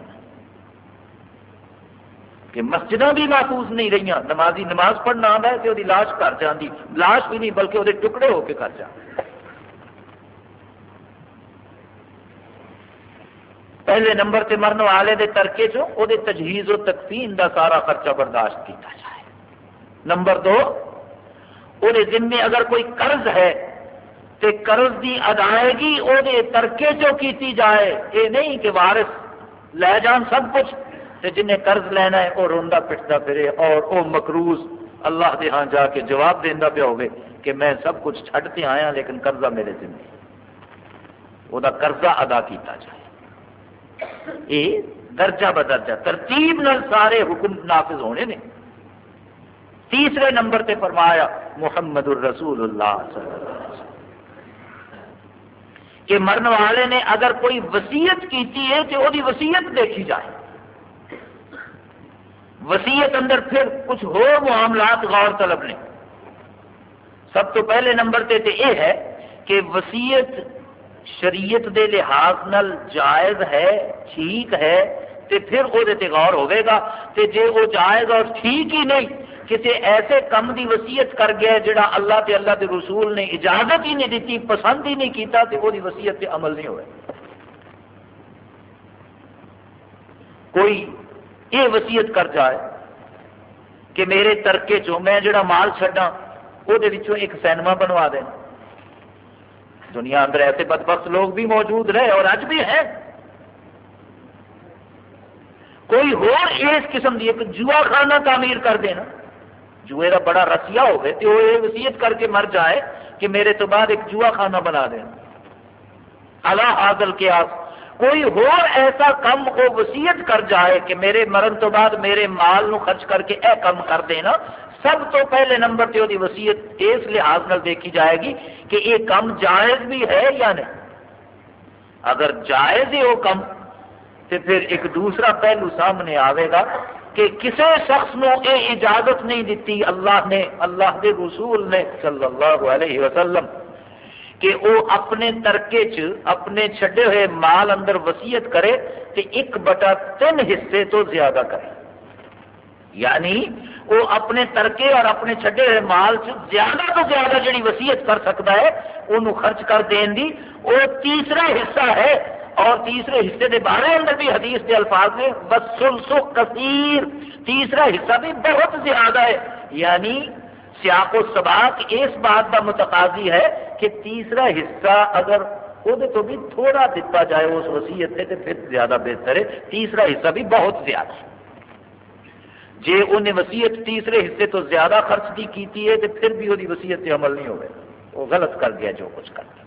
کہ مسجد بھی محفوظ نہیں رہی نمازی نماز پڑھنا آتا ہے تو وہ لاش کر جاتی لاش بھی نہیں بلکہ وہ ٹکڑے ہو کے کر جا پہلے نمبر سے مرن والے دے ترکے چو وہ تجہیز و تکفین دا سارا خرچہ برداشت کیتا جائے۔ نمبر دو وہ ذمے اگر کوئی قرض ہے تے قرض دی ادائیگی او دے ترکے چو کیتی جائے یہ نہیں کہ وارث لے جان سب کچھ، تے جنہیں قرض لینا ہے وہ روندا پٹتا پھرے اور وہ مکروز اللہ دے ہاں جا کے جواب دینا پیا ہوئے کہ میں سب کچھ چھڈتے آیا، لیکن قرضہ میرے ذمہ وہ دا قرضہ ادا کیتا جائے۔ یہ درجہ بدرجہ، ترتیب نال سارے حکم نافذ ہونے نے۔ تیسرے نمبر تے فرمایا، محمد الرسول اللہ صلی اللہ علیہ وسلم۔ کہ مرن والے نے اگر کوئی وسیعت کیتی ہے تو وہ وسیعت دیکھی جائے۔ وسیعت اندر پھر کچھ ہو معاملات غور طلب نے سب تو پہلے نمبر تے تے یہ ہے کہ وسیعت شریعت دے لحاظ نل جائز ہے، ٹھیک ہے، تے پھر وہ غور ہوئے گا۔ تے جے وہ جائز اور ٹھیک ہی نہیں کسی ایسے کم دی وسیعت کر گیا جڑا اللہ تے اللہ کے رسول نے اجازت ہی نہیں دیتی، پسند ہی نہیں کیتا تے وہ وسیعت پہ عمل نہیں ہوئے۔ کوئی یہ وسیعت کر جائے کہ میرے ترکے چو میں جڑا مال چڈا وہ ایک سینما بنوا دینا دنیا اندر ایسے بدبخت لوگ بھی موجود رہے اور اج بھی ہیں۔ کوئی اس قسم کی ایک جوا خانہ تعمیر کر دینا جوئے کا بڑا رسیا ہوگی تو وہ یہ وسیعت کر کے مر جائے کہ میرے تو بعد ایک جوا خانہ بنا دیں اللہ حاضل کے آپ، کوئی ہو ایسا کم وہ وسیعت کر جائے کہ میرے مرن تو بعد میرے مال نو خرچ کر کے اے کم کر دینا، سب تو پہلے نمبر پہ وہ وسیعت اس لحاظ نال دیکھی جائے گی کہ یہ کم جائز بھی ہے یا نہیں۔ اگر جائز ہی وہ کم تو پھر ایک دوسرا پہلو سامنے آئے گا کہ کسی شخص نو یہ اجازت نہیں دیتی اللہ نے، اللہ کے رسول نے صلی اللہ علیہ وسلم، کہ وہ اپنے ترکے چ اپنے چھڈے ہوئے مال اندر وسیعت کرے کہ ایک بٹا تین حصے تو زیادہ کرے۔ یعنی وہ اپنے ترکے اور اپنے چھڈے ہوئے مال چ زیادہ تو زیادہ جڑی وسیعت کر سکتا ہے وہ خرچ کر دین دی۔ وہ تیسرا حصہ ہے اور تیسرے حصے کے بارے اندر بھی حدیث کے الفاظ میں بسلسو کثیر تیسرا حصہ بھی بہت زیادہ ہے۔ یعنی سیاق و سباق اس بات کا متقاضی ہے کہ تیسرا حصہ اگر وہ تو بھی تھوڑا دتا جائے، اس وسیعت سے تو پھر زیادہ بہتر ہے۔ تیسرا حصہ بھی بہت زیادہ ہے۔ جی انہیں وسیعت تیسرے حصے تو زیادہ خرچ کی کیتی ہے، تو پھر بھی وہی وسیعت عمل نہیں ہوئے۔ وہ غلط کر گیا جو کچھ کر گیا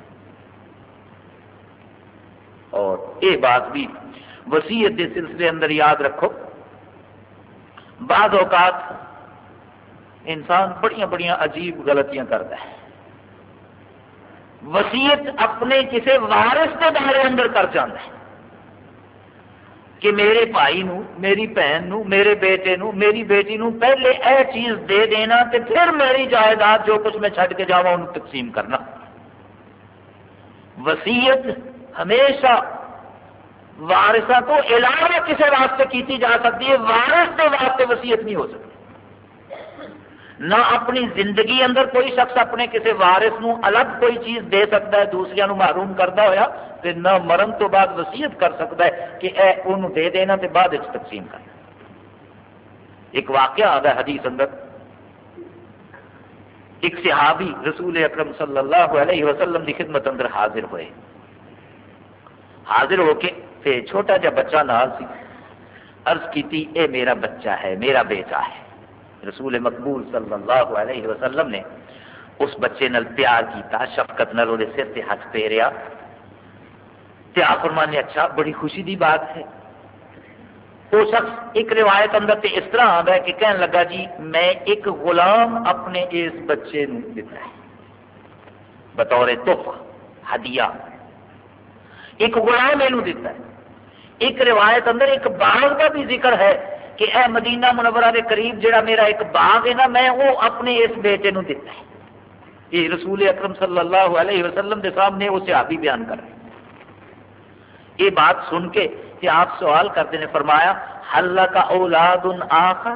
اور یہ بات بھی وسیعت کے سلسلے اندر یاد رکھو۔ بعض اوقات انسان بڑی بڑی عجیب غلطیاں کرتا ہے۔ وسیعت اپنے کسی وارث کے بارے اندر کر جانا ہے۔ کہ میرے بھائی نو، میری بہن نو، میرے بیٹے نو، میری بیٹی نو پہلے اے چیز دے دینا تے پھر میری جائیداد جو کچھ میں چھڈ کے جاوا انہوں تقسیم کرنا۔ وسیعت ہمیشہ وارثہ تو علاوہ کسی واسطے کیتی جا سکتی ہے، وارث کے واسطے وسیعت نہیں ہو سکتی۔ نہ اپنی زندگی اندر کوئی شخص اپنے کسی وارث نو الگ کوئی چیز دے سکتا ہے دوسرے نو محروم کرتا ہوا تے نہ مرن تو بعد وسیعت کر سکتا ہے کہ اے انہوں دے دینا تے بعد اس تقسیم کرنا ایک واقعہ آتا ہے حدیث اندر۔ ایک صحابی رسول اکرم صلی اللہ علیہ وسلم کی خدمت اندر حاضر ہوئے۔ حاضر ہو کے تے چھوٹا جا بچہ نال سی، عرض کی اے میرا بچہ ہے، میرا بیٹا ہے. رسول مقبول صلی اللہ علیہ وسلم نے اس بچے نل پیار کیتا، شفقت نل وہ سر سے ہاتھ پھیریا۔ تیا فرمانے اچھا بڑی خوشی دی بات ہے۔ وہ شخص ایک روایت اندر تے اس طرح آتا ہے کہ کہنے لگا جی میں ایک غلام اپنے اس بچے نو دیتا ہے۔ بطور تحفہ، ہدیہ۔ ایک غلام یہ دیتا ہے۔ ایک روایت اندر ایک باغ کا بھی ذکر ہے کہ اے مدینہ منورہ کے قریب جڑا میرا ایک باغ ہے نا، میں وہ اپنے اس بیٹے نو دیتا ہے۔ یہ رسول اکرم صلی اللہ علیہ وسلم کے سامنے وہ صحابی بیان کر رہے یہ بات سن کے کہ آپ سوال کرتے ہیں، فرمایا حل کا اولاد ان آخر؟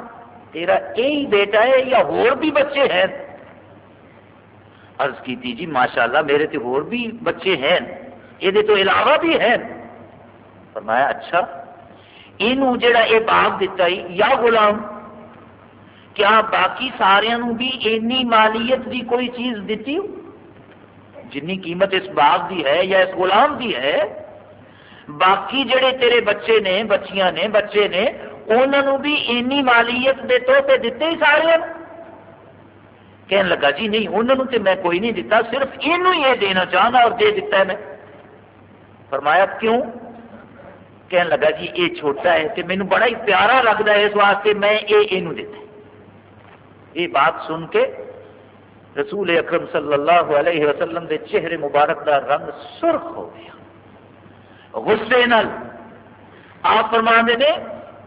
تیرا یہی بیٹا ہے یا اور بھی بچے ہیں؟ عرض کی جی ماشاءاللہ میرے تو اور بھی بچے ہیں۔ یہ تو علاوہ بھی ہیں۔ فرمایا اچھا یہ جڑا یہ باغ دیتا ہے، یا غلام، کیا باقی سارے بھی اینی مالیت دی کوئی چیز دیتی ہو جنی قیمت اس باغ دی ہے یا اس غلام دی ہے، باقی جڑے تیرے بچے نے، بچیاں نے، بچے نے انہوں بھی اینی مالیت دے تو پہ دیتے ہی سارے کہنے لگا جی نہیں انہوں تے میں کوئی نہیں دیتا صرف یہ دینا چاہنا اور دے دیتا ہے میں۔ فرمایا، کیوں؟ کہنے لگا جی یہ چھوٹا ہے تو مینو بڑا ہی پیارا لگتا ہے، اس واسطے میں یہ دیتا یہ بات سن کے رسول اکرم صلی اللہ علیہ وسلم کے چہرے مبارک کا رنگ سرخ ہو گیا۔ غصے نل آپ فرما نے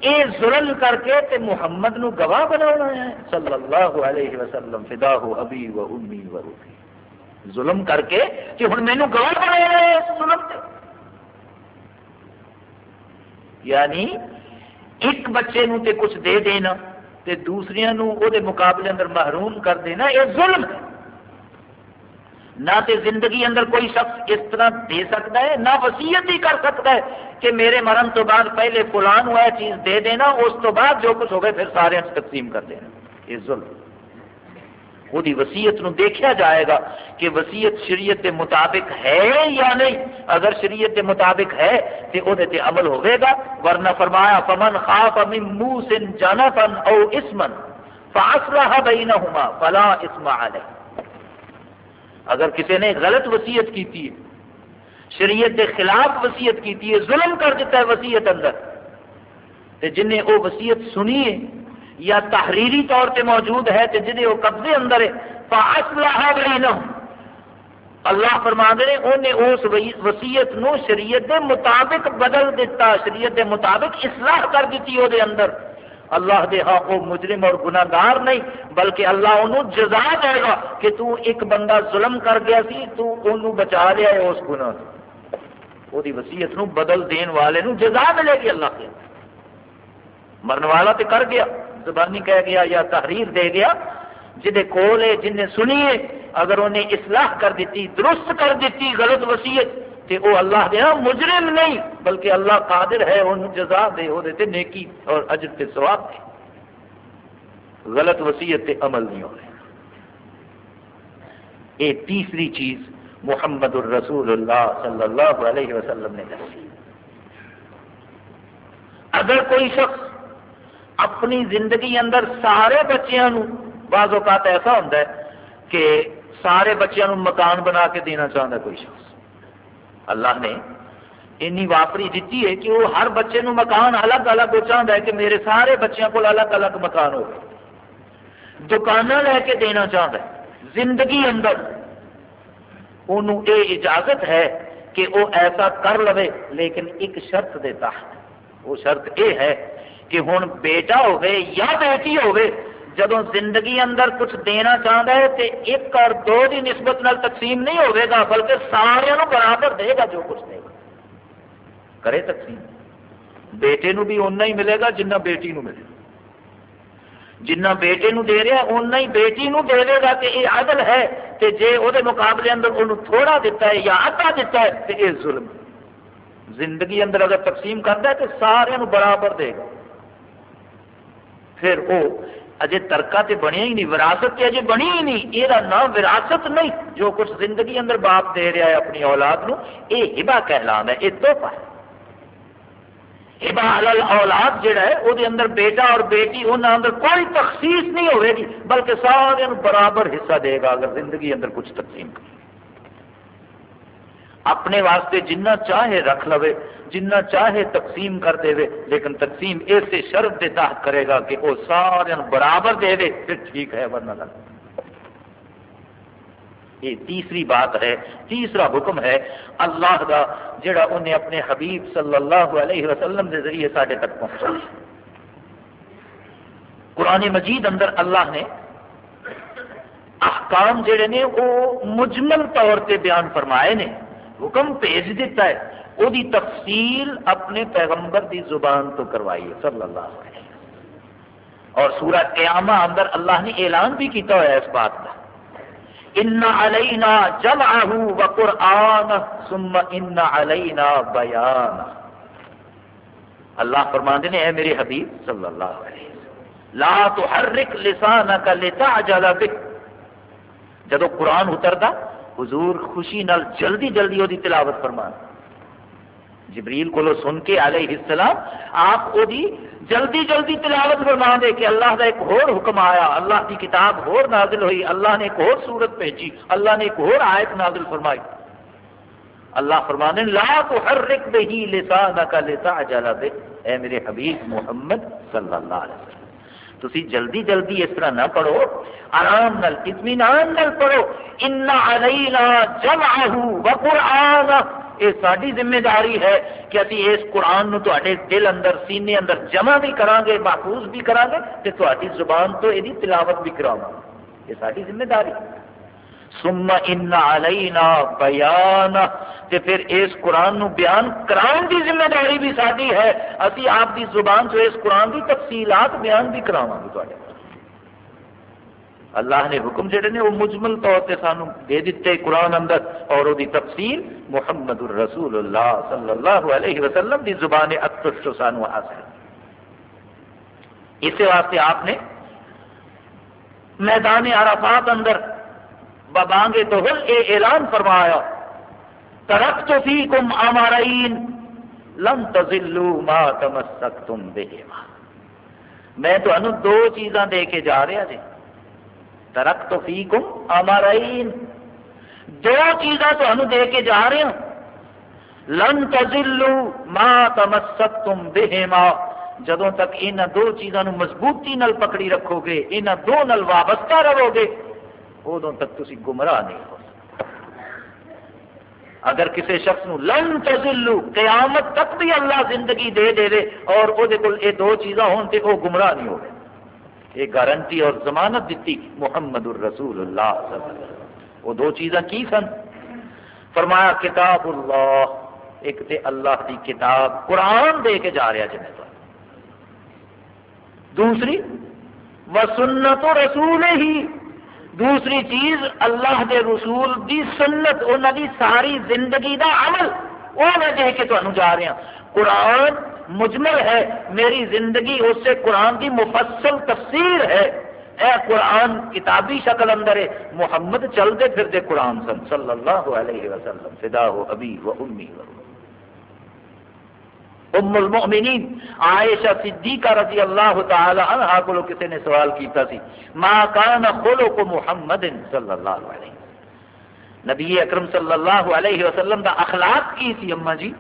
یہ ظلم کر کے تے محمد نو گواہ بنا ہے. صلی اللہ علیہ وسلم فدا ہو ابھی و امی و روحی ظلم کر کے کہ ہوں مینو گواہ بنایا ہے ظلم تے۔ یعنی ایک بچے نو تے کچھ دے دینا تے دوسرے نو او دے مقابلے اندر محروم کر دینا، یہ ظلم ہے۔ نہ تے زندگی اندر کوئی شخص اس طرح دے سکتا ہے، نہ وسیعت ہی کر سکتا ہے کہ میرے مرن تو بعد پہلے فلان ہوا چیز دے دینا، اس تو بعد جو کچھ ہوگا پھر سارے تقسیم کر دینا۔ یہ ظلم وہی وسیعت نو دیکھا جائے گا کہ وسیعت شریعت کے مطابق ہے یا نہیں۔ اگر شریعت کے مطابق ہے تو وہ عمل ہوئے گا، ورنہ فرمایا، فمن خاف من موس جنفا او اسمن فاصلح بینہما فلا اسم علیہ اگر کسی نے غلط وسیعت کی تھی، شریعت کے خلاف وسیعت کی تھی، ظلم کر دیتا ہے وسیعت اندر۔ تے جن نے وہ وسیعت سنی ہے یا تحریری طور پہ موجود ہے تو جنہیں وہ قبضے اندر ہے اللہ فرما دے انہیں اس وسیعت نو شریعت دے مطابق بدل دیتا، شریعت دے مطابق اصلاح کر دیتی وہ اندر۔ اللہ دے ہاں وہ مجرم اور گناگار نہیں، بلکہ اللہ انہوں جزا دے گا کہ تو ایک بندہ ظلم کر گیا سی، تو انہوں بچا لیا ہے اس گناہ وہ وسیعت نو بدل دین والے نو جزا ملے گی اللہ کے۔ مرن والا تو کر گیا۔ زبانی کہہ گیا یا تحریر دے گیا جہے کول ہے جن نے سنی ہے، اگر انہیں اصلاح کر دیتی، درست کر دیتی، غلط وسیعت تے وہ اللہ دے ہاں مجرم نہیں، بلکہ اللہ قادر ہے، ان جزا دے وہ نیکی اور اجر کے ثواب دے۔ غلط وسیعت تے عمل نہیں ہو رہے۔ یہ تیسری چیز محمد الرسول اللہ صلی اللہ علیہ وسلم نے دسی۔ اگر کوئی شخص اپنی زندگی اندر سارے بچیاں نو بعض اوقات ایسا ہوتا ہے کہ سارے بچیاں نو مکان بنا کے دینا چاہتا ہے کوئی شخص۔ اللہ نے اینی واپری دیتی ہے کہ وہ ہر بچے نو مکان الگ الگ وہ چاہتا ہے کہ میرے سارے بچیاں کو الگ الگ مکان ہو دکان لے کے دینا چاہتا ہے، زندگی اندر۔ انہوں یہ اجازت ہے کہ وہ ایسا کر لے لیکن ایک شرط دیتا ہے۔ وہ شرط یہ ہے کہ ہوں بیٹا ہوئے یا بیٹی ہوئے جدو زندگی اندر کچھ دینا چاہتا ہے تو ایک اور دو کی نسبت نال تقسیم نہیں ہوئے گا، بلکہ سارے برابر دے گا جو کچھ دے گا۔ کرے تقسیم۔ بیٹے نو بھی اُنہ ہی ملے گا جنہ بیٹی نو ملے گا۔ جنہ بیٹے نو دے رہا اُنہ ہی بیٹی نو دے دے گا کہ یہ عدل ہے۔ کہ جے وہ مقابلے اندر انہوں تھوڑا دیتا ہے یا ادھا دیتا ہے تو یہ ظلم زندگی اندر اگر تقسیم کرتا ہے تو سارے برابر دے گا۔ پھر وہ اجے ترکا تے بنیا ہی نہیں، وراثت تے اجے بنی ہی نہیں یہ نام وراثت نہیں، جو کچھ زندگی اندر باپ دے رہا ہے اپنی اولاد نو یہ ہبا کہلانا ہے یہ تحفہ ہے۔ ہبا حلال اولاد جڑا ہے وہ اندر بیٹا اور بیٹی انہوں اندر کوئی تخصیص نہیں ہوئے گی، بلکہ سارے برابر حصہ دے گا اگر زندگی اندر کچھ تقسیم کرے اپنے واسطے جنہ چاہے رکھ لو جنہ چاہے تقسیم کر دے لیکن تقسیم ایسے شرط کے تحت کرے گا کہ وہ سارے برابر دے دے پھر ٹھیک ہے، ورنہ لگ یہ تیسری بات ہے، تیسرا حکم ہے، اللہ کا جڑا انہیں اپنے حبیب صلی اللہ علیہ وسلم کے ذریعے سارے تک پہنچا۔ قرآن مجید اندر اللہ نے احکام جڑے نے وہ مجمل طور پہ بیان فرمائے نے۔ حکم بھیج دیتا ہے۔ وہ تفصیل اپنے پیغمبر دی زبان تو کروائی ہے صلی اللہ علیہ وسلم۔ اور سورہ قیامہ اندر اللہ نے اعلان بھی کیتا ہوا ہے اس بات کا۔ ان علینا جمعہ و قرآن ثم ان علینا بیان اللہ فرماندے نے، اے میرے حبیب، صلی اللہ علیہ وسلم، لا تحرک لسانک لتعجل بک۔ جدو قرآن اتردا حضور خوشی نال جلدی جلدی وہ تلاوت فرمان۔ جبریل کو سن کے علیہ السلام آپ وہ جلدی جلدی تلاوت فرما دے کہ اللہ کا ایک اور حکم آیا، اللہ کی کتاب اور نازل ہوئی، اللہ نے ایک اور صورت بھیجی، اللہ نے ایک اور آیت نازل فرمائی۔ اللہ فرمانے لا تو ہر رک دے ہی لسان کا لسا جلا دے اے میرے حبیب محمد صلی اللہ علیہ وسلم۔ تھی جلدی جلدی اس طرح نہ پڑھو، آرام نال، اطمینان نال پڑھو۔ ان علینا جمعہ یہ ساری ذمہ داری ہے کہ ابھی اس قرآن نو تے دل اندر، سینے اندر جمع بھی کران گے محفوظ بھی کران گے تے تاری زبان تو یہ تلاوت بھی کراؤں۔ یہ ساری ذمہ داری۔ ثم ان علینا بیان تے پھر اس قرآن نو بیان کران دی ذمہ داری بھی ساری ہے۔ اسی آپ دی زبان سے اس قرآن دی تفصیلات بیان بھی کراواں گے تواڈے اللہ نے حکم جڑے نے، وہ مجمل طور پہ سانو دے دیتے قرآن اندر۔ اور وہ تفصیل محمد الرسول اللہ صلی اللہ علیہ وسلم دی زبان اکتر سانو حاصل۔ اسی واسطے آپ نے میدان عرفات اندر ببانگے تو ہل اے اعلان فرمایا ترک تو فی کم امارئین لم تزلو ما تمسکتم بہما میں تو انو دو چیزاں دے کے جا رہا جی ترک تو فی کم امارئین دو چیزاں تو دے کے جا رہے ہیں، لن تزلو ما تمسکتم بہما جدوں تک ان دو چیزوں مضبوطی نل پکڑی رکھو گے، ان دو نل وابستہ رہو گے۔ ادو تک تھی گمراہ نہیں ہو اگر کسی شخص نو لن تزلو قیامت تک بھی اللہ زندگی دے دے دے اور وہ دو چیزاں ہون تے وہ گمراہ نہیں ہو یہ گارنٹی اور ضمانت دیتی محمد الرسول اللہ صلی اللہ علیہ وسلم۔ وہ دو چیزاں کی سن؟ فرمایا، کتاب اللہ۔ ایک تے اللہ کی کتاب قرآن دے کے جا رہا جنہیں دوسری و سنت و رسول ہی۔ دوسری چیز اللہ دے رسول دی سنت انہوں دی ساری زندگی دا عمل، وہ میں دیکھ کے تمہیں جا رہا ہاں۔ قرآن مجمل ہے، میری زندگی اس سے قرآن کی مفصل تفسیر ہے۔ اے قرآن کتابی شکل اندر ہے، محمد چلتے پھرتے قرآن سن، صلی اللہ علیہ وسلم، فدا ہو ابھی و امی و ام المؤمنین عائشہ صدیقہ رضی اللہ تعالی عنہ کو کسی نے سوال کیتا سی، ما کان خلق محمد صلی اللہ علیہ نبی اکرم صلی اللہ علیہ وسلم دا اخلاق کی سی اما جی؟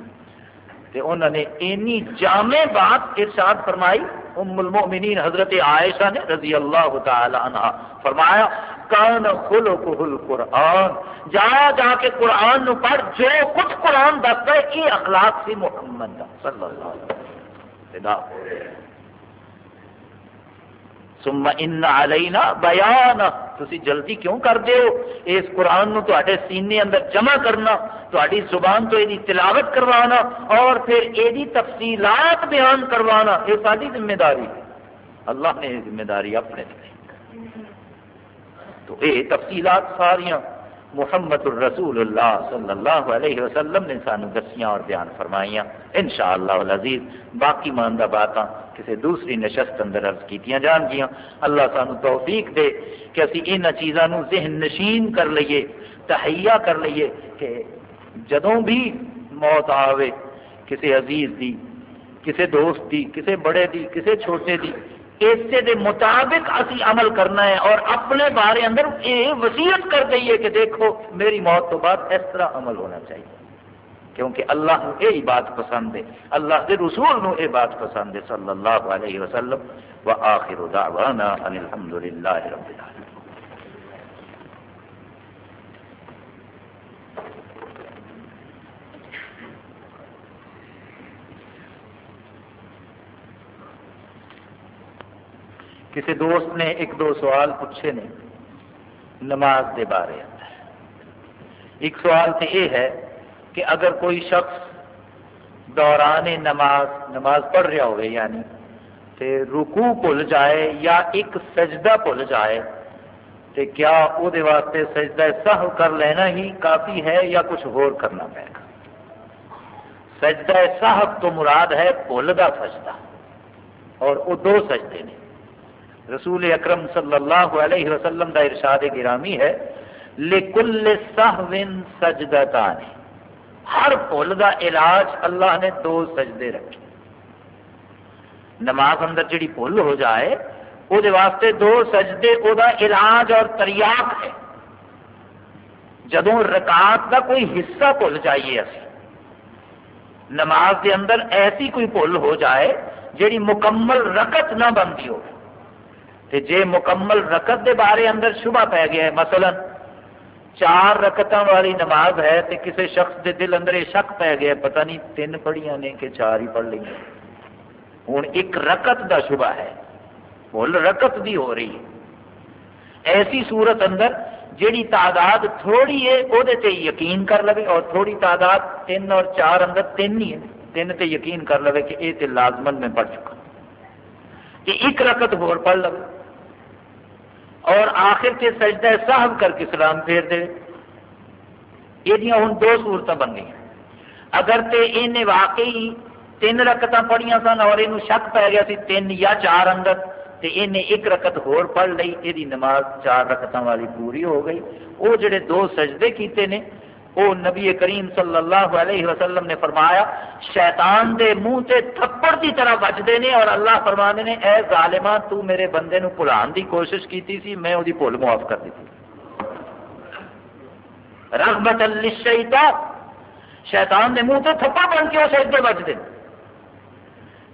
تے انہوں نے اینی جامع بات ارشاد فرمائی، ام المؤمنین حضرت عائشہ نے رضی اللہ تعالی عنہ فرمایا، کان خلقہ القرآن. جا جا کے قرآن نو پڑھ، جو کچھ قرآن دستا ہے، یہ اخلاق سی محمد دا صلی اللہ علیہ وسلم۔ ثم ان علینا بیان تسی جلدی کیوں کر ہو؟ اس قرآن نو تے سینے اندر جمع کرنا تاری زبان تو یہ تلاوت کروانا، اور پھر یہ تفصیلات بیان کروانا، یہ ساری ذمہ داری اللہ نے یہ ذمہ داری اپنے تو یہ تفصیلات ساریاں محمد الرسول اللہ صلی اللہ علیہ وسلم نے سانو دسیاں اور بیان فرمائیاں۔ انشاءاللہ العزیز، باقی ماندہ باتاں کسی دوسری نشست اندر عرض کیتیاں جان گیا اللہ سانو توفیق دے کہ اسی ان چیزاں ذہن نشین کر لئیے تہیا کر لئیے کہ جدوں بھی موت آوے، کسی عزیز دی، کسی دوست دی، کسی بڑے دی، کسی چھوٹے دی اسے دے مطابق اسی عمل کرنا ہے اور اپنے بارے اندر یہ وسیعت کر دئیے کہ دیکھو میری موت تو بعد اس طرح عمل ہونا چاہیے۔ کیونکہ اللہ نو یہی بات پسند ہے۔ اللہ کے رسول نو یہ بات پسند ہے۔ صلی اللہ علیہ وسلم۔ و آخر دعوانا ان الحمدللہ رب العالمین۔ کسی دوست نے ایک دو سوال پوچھے نے نماز دے بارے ایک سوال تو یہ ہے کہ اگر کوئی شخص دوران نماز نماز پڑھ رہا ہوئے یعنی تے رکوع بھول جائے یا ایک سجدہ بھول جائے، تے کیا وہ واسطے سجدہ سہو کر لینا ہی کافی ہے یا کچھ ہور کرنا پائے گا؟ سجدہ صاحب تو مراد ہے بھول کا سجدہ، اور وہ دو سجدے نے۔ رسول اکرم صلی اللہ علیہ وسلم کا ارشاد گرامی ہے، لکل سہوین سجدتان۔ ہر پل کا علاج اللہ نے دو سجدے رکھے۔ نماز اندر جڑی پل ہو جائے وہ واسطے دو سجدے وہ علاج اور تریاق ہے۔ جدو رکعت کا کوئی حصہ بھول جائیے اسی۔ نماز کے اندر ایسی کوئی پل ہو جائے جیڑی مکمل رکت نہ بنتی ہو۔ تے جے مکمل رکت دے بارے اندر شبہ پی گیا ہے، مثلا چار رکتوں والی نماز ہے تے کسی شخص دے دل اندر یہ شک پی گیا پتہ نہیں تین پڑھیاں نے کہ چار ہی پڑھ لی ہوں ایک رکت دا شبہ ہے بول رکت بھی ہو رہی ہے۔ ایسی صورت اندر جیڑی تعداد تھوڑی ہے وہ یقین کر لے اور تھوڑی تعداد تین اور چار اندر تین ہی ہے۔ تین تے یقین کر لے کہ یہ تے لازمن میں پڑھ چکا۔ کہ ایک رکت ہو پڑھ لو اور آخر کے سجدہ صاحب کر کے سلام پھیر دے۔ یہ ہوں دو سہولت بن گئی اگر تے انہیں واقعی تین رکت پڑھیا سن اور یہ شک پی گیا سی تین یا چار اندر، تے انہیں ایک رکت ہور پڑھ لی یہ نماز چار رکتوں والی پوری ہو گئی۔ وہ جڑے دو سجدے کیتے ہیں وہ نبی کریم صلی اللہ علیہ وسلم نے فرمایا، شیطان دے منہ تے تھپڑ کی طرح بچتے ہیں اور اللہ فرمانے نے، اے ظالمان تو میرے بندے نو بھلان دی کوشش کیتی سی، میں وہی بھول معاف کر دی رغبت للشیطان، شیطان دے منہ تے تھپڑ بن کے وہ سجدے بچتے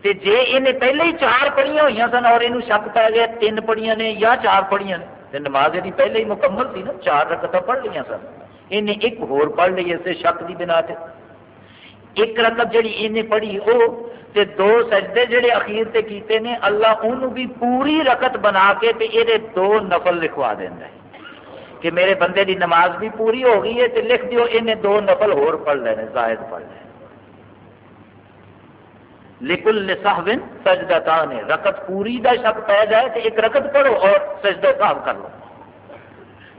تے جے انہیں پہلے ہی چار پڑھیاں ہوئی سن اور یہ شک پی گیا تین پڑھیاں نے یا چار پڑھیاں نے۔ نماز یہ پہلے ہی مکمل تھی نا، چار رکھتا پڑھ لیا سن۔ انہیں ایک ہور پڑھ لی اسے شک کی بنا تے۔ ایک رکعت جڑی انہیں پڑھی وہ تے دو سجدے جڑے اخیر تے کیتے نے، اللہ انہوں بھی پوری رکعت بنا کے تے یہ دو نفل لکھوا دینا ہے۔ کہ میرے بندے دی نماز بھی پوری ہو گئی ہے، تے لکھ دیو انہیں دو نفل ہور پڑھ لینے زائد پڑھ لینے لکل صاحبن سجدتان رکت پوری دا شک پہ جائے تو ایک رکت پڑھو اور سجدہ صاحب کر لو۔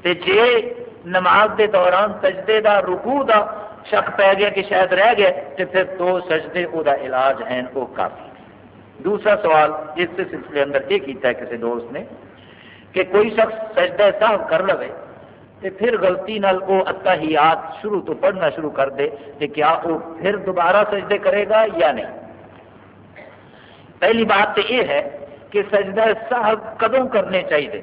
تے جے نماز دے دوران سجدے دا، رکوع دا شک پی گیا کہ شاید رہ گیا تو پھر دو سجدے او دا علاج ہیں وہ کافی دوسرا سوال جس سے سلسلے اندر یہ کیتا ہے کسی دوست نے کہ کوئی شخص سجدہ صاحب کر لے تو پھر غلطی نال وہ اتحیات شروع تو پڑھنا شروع کر دے کہ کیا وہ پھر دوبارہ سجدے کرے گا یا نہیں۔ پہلی بات تو یہ ہے کہ سجدہ صاحب کدوں کرنے چاہیے۔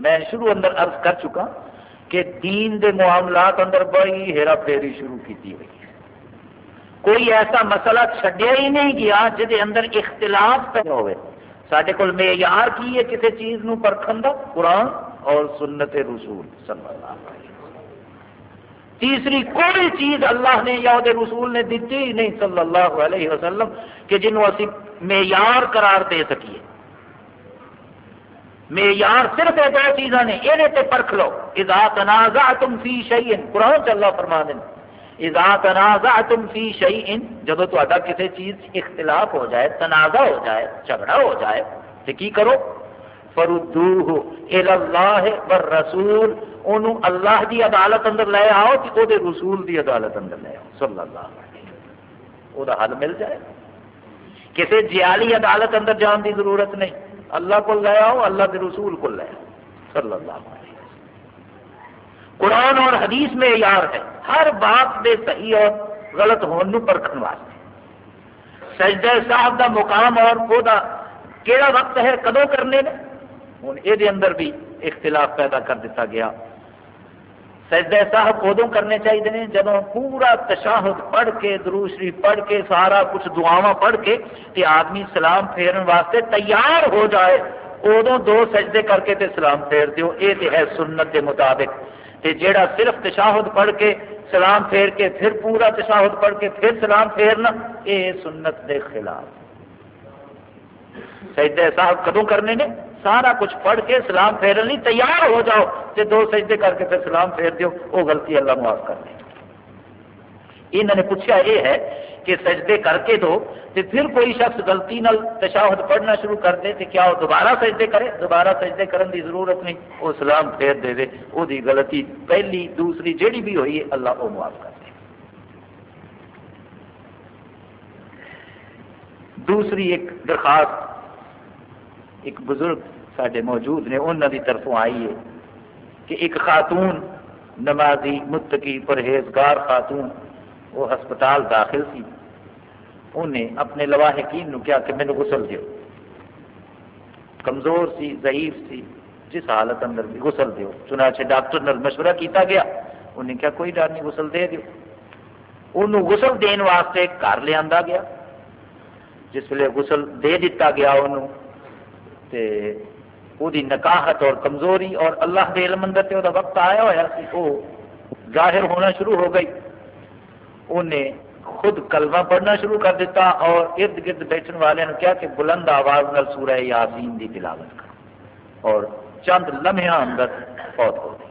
میں شروع اندر عرض کر چکا کہ دین دے معاملات اندر بڑی ہیرا پھیری شروع کی ہوئی کوئی ایسا مسئلہ چھڈیا ہی نہیں گیا جہد اندر اختلاف پیدا ہوئے۔ سارے کو معیار کی ہے کسی چیز نو پرکھن دا؟ قرآن اور سنت رسول صلی اللہ علیہ وسلم۔ تیسری کوئی چیز اللہ نے یا رسول نے دیتی ہی نہیں صلی اللہ علیہ وسلم کہ جنہوں اسی معیار قرار دے سکیے۔ معیار صرف یہ دو چیزاں نے یہ پرکھ لو۔ اذا تنازعتم فی شیء قرآن چ اللہ فرما دیں اذا تنازعتم فی شیء جب تو کسی چیز اختلاف ہو جائے، تنازع ہو جائے، جھگڑا ہو جائے تو کی کرو؟ فردوہ اللہ والرسول انہوں اللہ دی عدالت اندر لے آؤ کہ وہ رسول دی عدالت اندر لے آؤ۔ صلی اللہ علیہ وسلم۔ وہ حل مل جائے۔ کسی جیالی عدالت اندر جان دی ضرورت نہیں۔ اللہ کو لے آؤ، اللہ کے رسول کو لے آؤ۔ صلی اللہ علیہ وسلم۔ قرآن اور حدیث میں یار ہے، ہر بات دے صحیح اور غلط ہونے پرکھن واسطے۔ سجدہ صاحب دا مقام اور وہ کیڑا وقت ہے کدو کرنے نے ہوں یہ اندر بھی اختلاف پیدا کر دیتا گیا۔ سجدہ صاحب ادو کرنے چاہیے جب پورا تشاہد پڑھ کے دروشری پڑھ کے، سارا کچھ دعاواں پڑھ کے تے آدمی سلام پھیرن واسطے تیار ہو جائے ادو دو سجدے کر کے تے سلام پھیر دیو۔ اے تے ہے سنت کے مطابق۔ تے جیڑا صرف تشاہد پڑھ کے سلام پھیر کے، پھر پورا تشاہد پڑھ کے پھر سلام پھیرنا، اے سنت دے خلاف۔ سجدہ صاحب کدوں کرنے نے؟ سارا کچھ پڑھ کے سلام پھیرن لی تیار ہو جاؤ کہ دو سجدے کر کے پھر سلام پھیر دیو، وہ غلطی اللہ معاف کر دے۔ انہوں نے پوچھا یہ ہے کہ سجدے کر کے دو تو پھر کوئی شخص غلطی نال تشاہد پڑھنا شروع کر دے تو کیا وہ دوبارہ سجدے کرے؟ دوبارہ سجدے کرن دی ضرورت نہیں، وہ سلام پھیر دے دے۔ وہ دی غلطی پہلی، دوسری جیڑی بھی ہوئی ہے، اللہ وہ معاف کر دے۔ دوسری ایک درخواست ایک بزرگ سارے موجود نے انہوں کی طرفوں آئی ہے کہ ایک خاتون نمازی متقی پرہیزگار خاتون وہ ہسپتال داخل سی۔ انہیں اپنے لواحقین نو کیا کہ مینو غسل دیو۔ کمزور سی، ضعیف سی، جس حالت اندر بھی غسل دیو۔ چنانچہ ڈاکٹر نے مشورہ کیتا گیا۔ انہیں کیا کوئی ڈر نہیں، غسل دے دیو۔ انہوں غسل دین واسطے گھر لیا گیا۔ جس ویلے غسل دے دیتا گیا انہوں تے او دی اور کمزوری اور اللہ دے علم اندر تے او دا وقت آیا ہوا سی، او ظاہر ہونا شروع ہو گئی۔ انہیں خود کلمہ پڑھنا شروع کر دیتا اور ارد گرد بیٹھن والے نے کیا کہ بلند آواز نال سورہ یاسین دی تلاوت کر اور چند لمحہ اندر فوت ہو گئی۔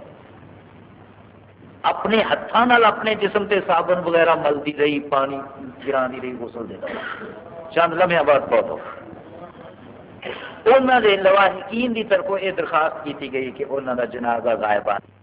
اپنے ہاتھوں اپنے جسم تے صابن وغیرہ ملتی رہی، پانی گرانی رہی، غسل دیتا چند لمحہ بعد فوت ہو گئی۔ انہوں نے لواحقین کی طرف یہ درخواست کی گئی کہ انہوں کا جنازہ غائبان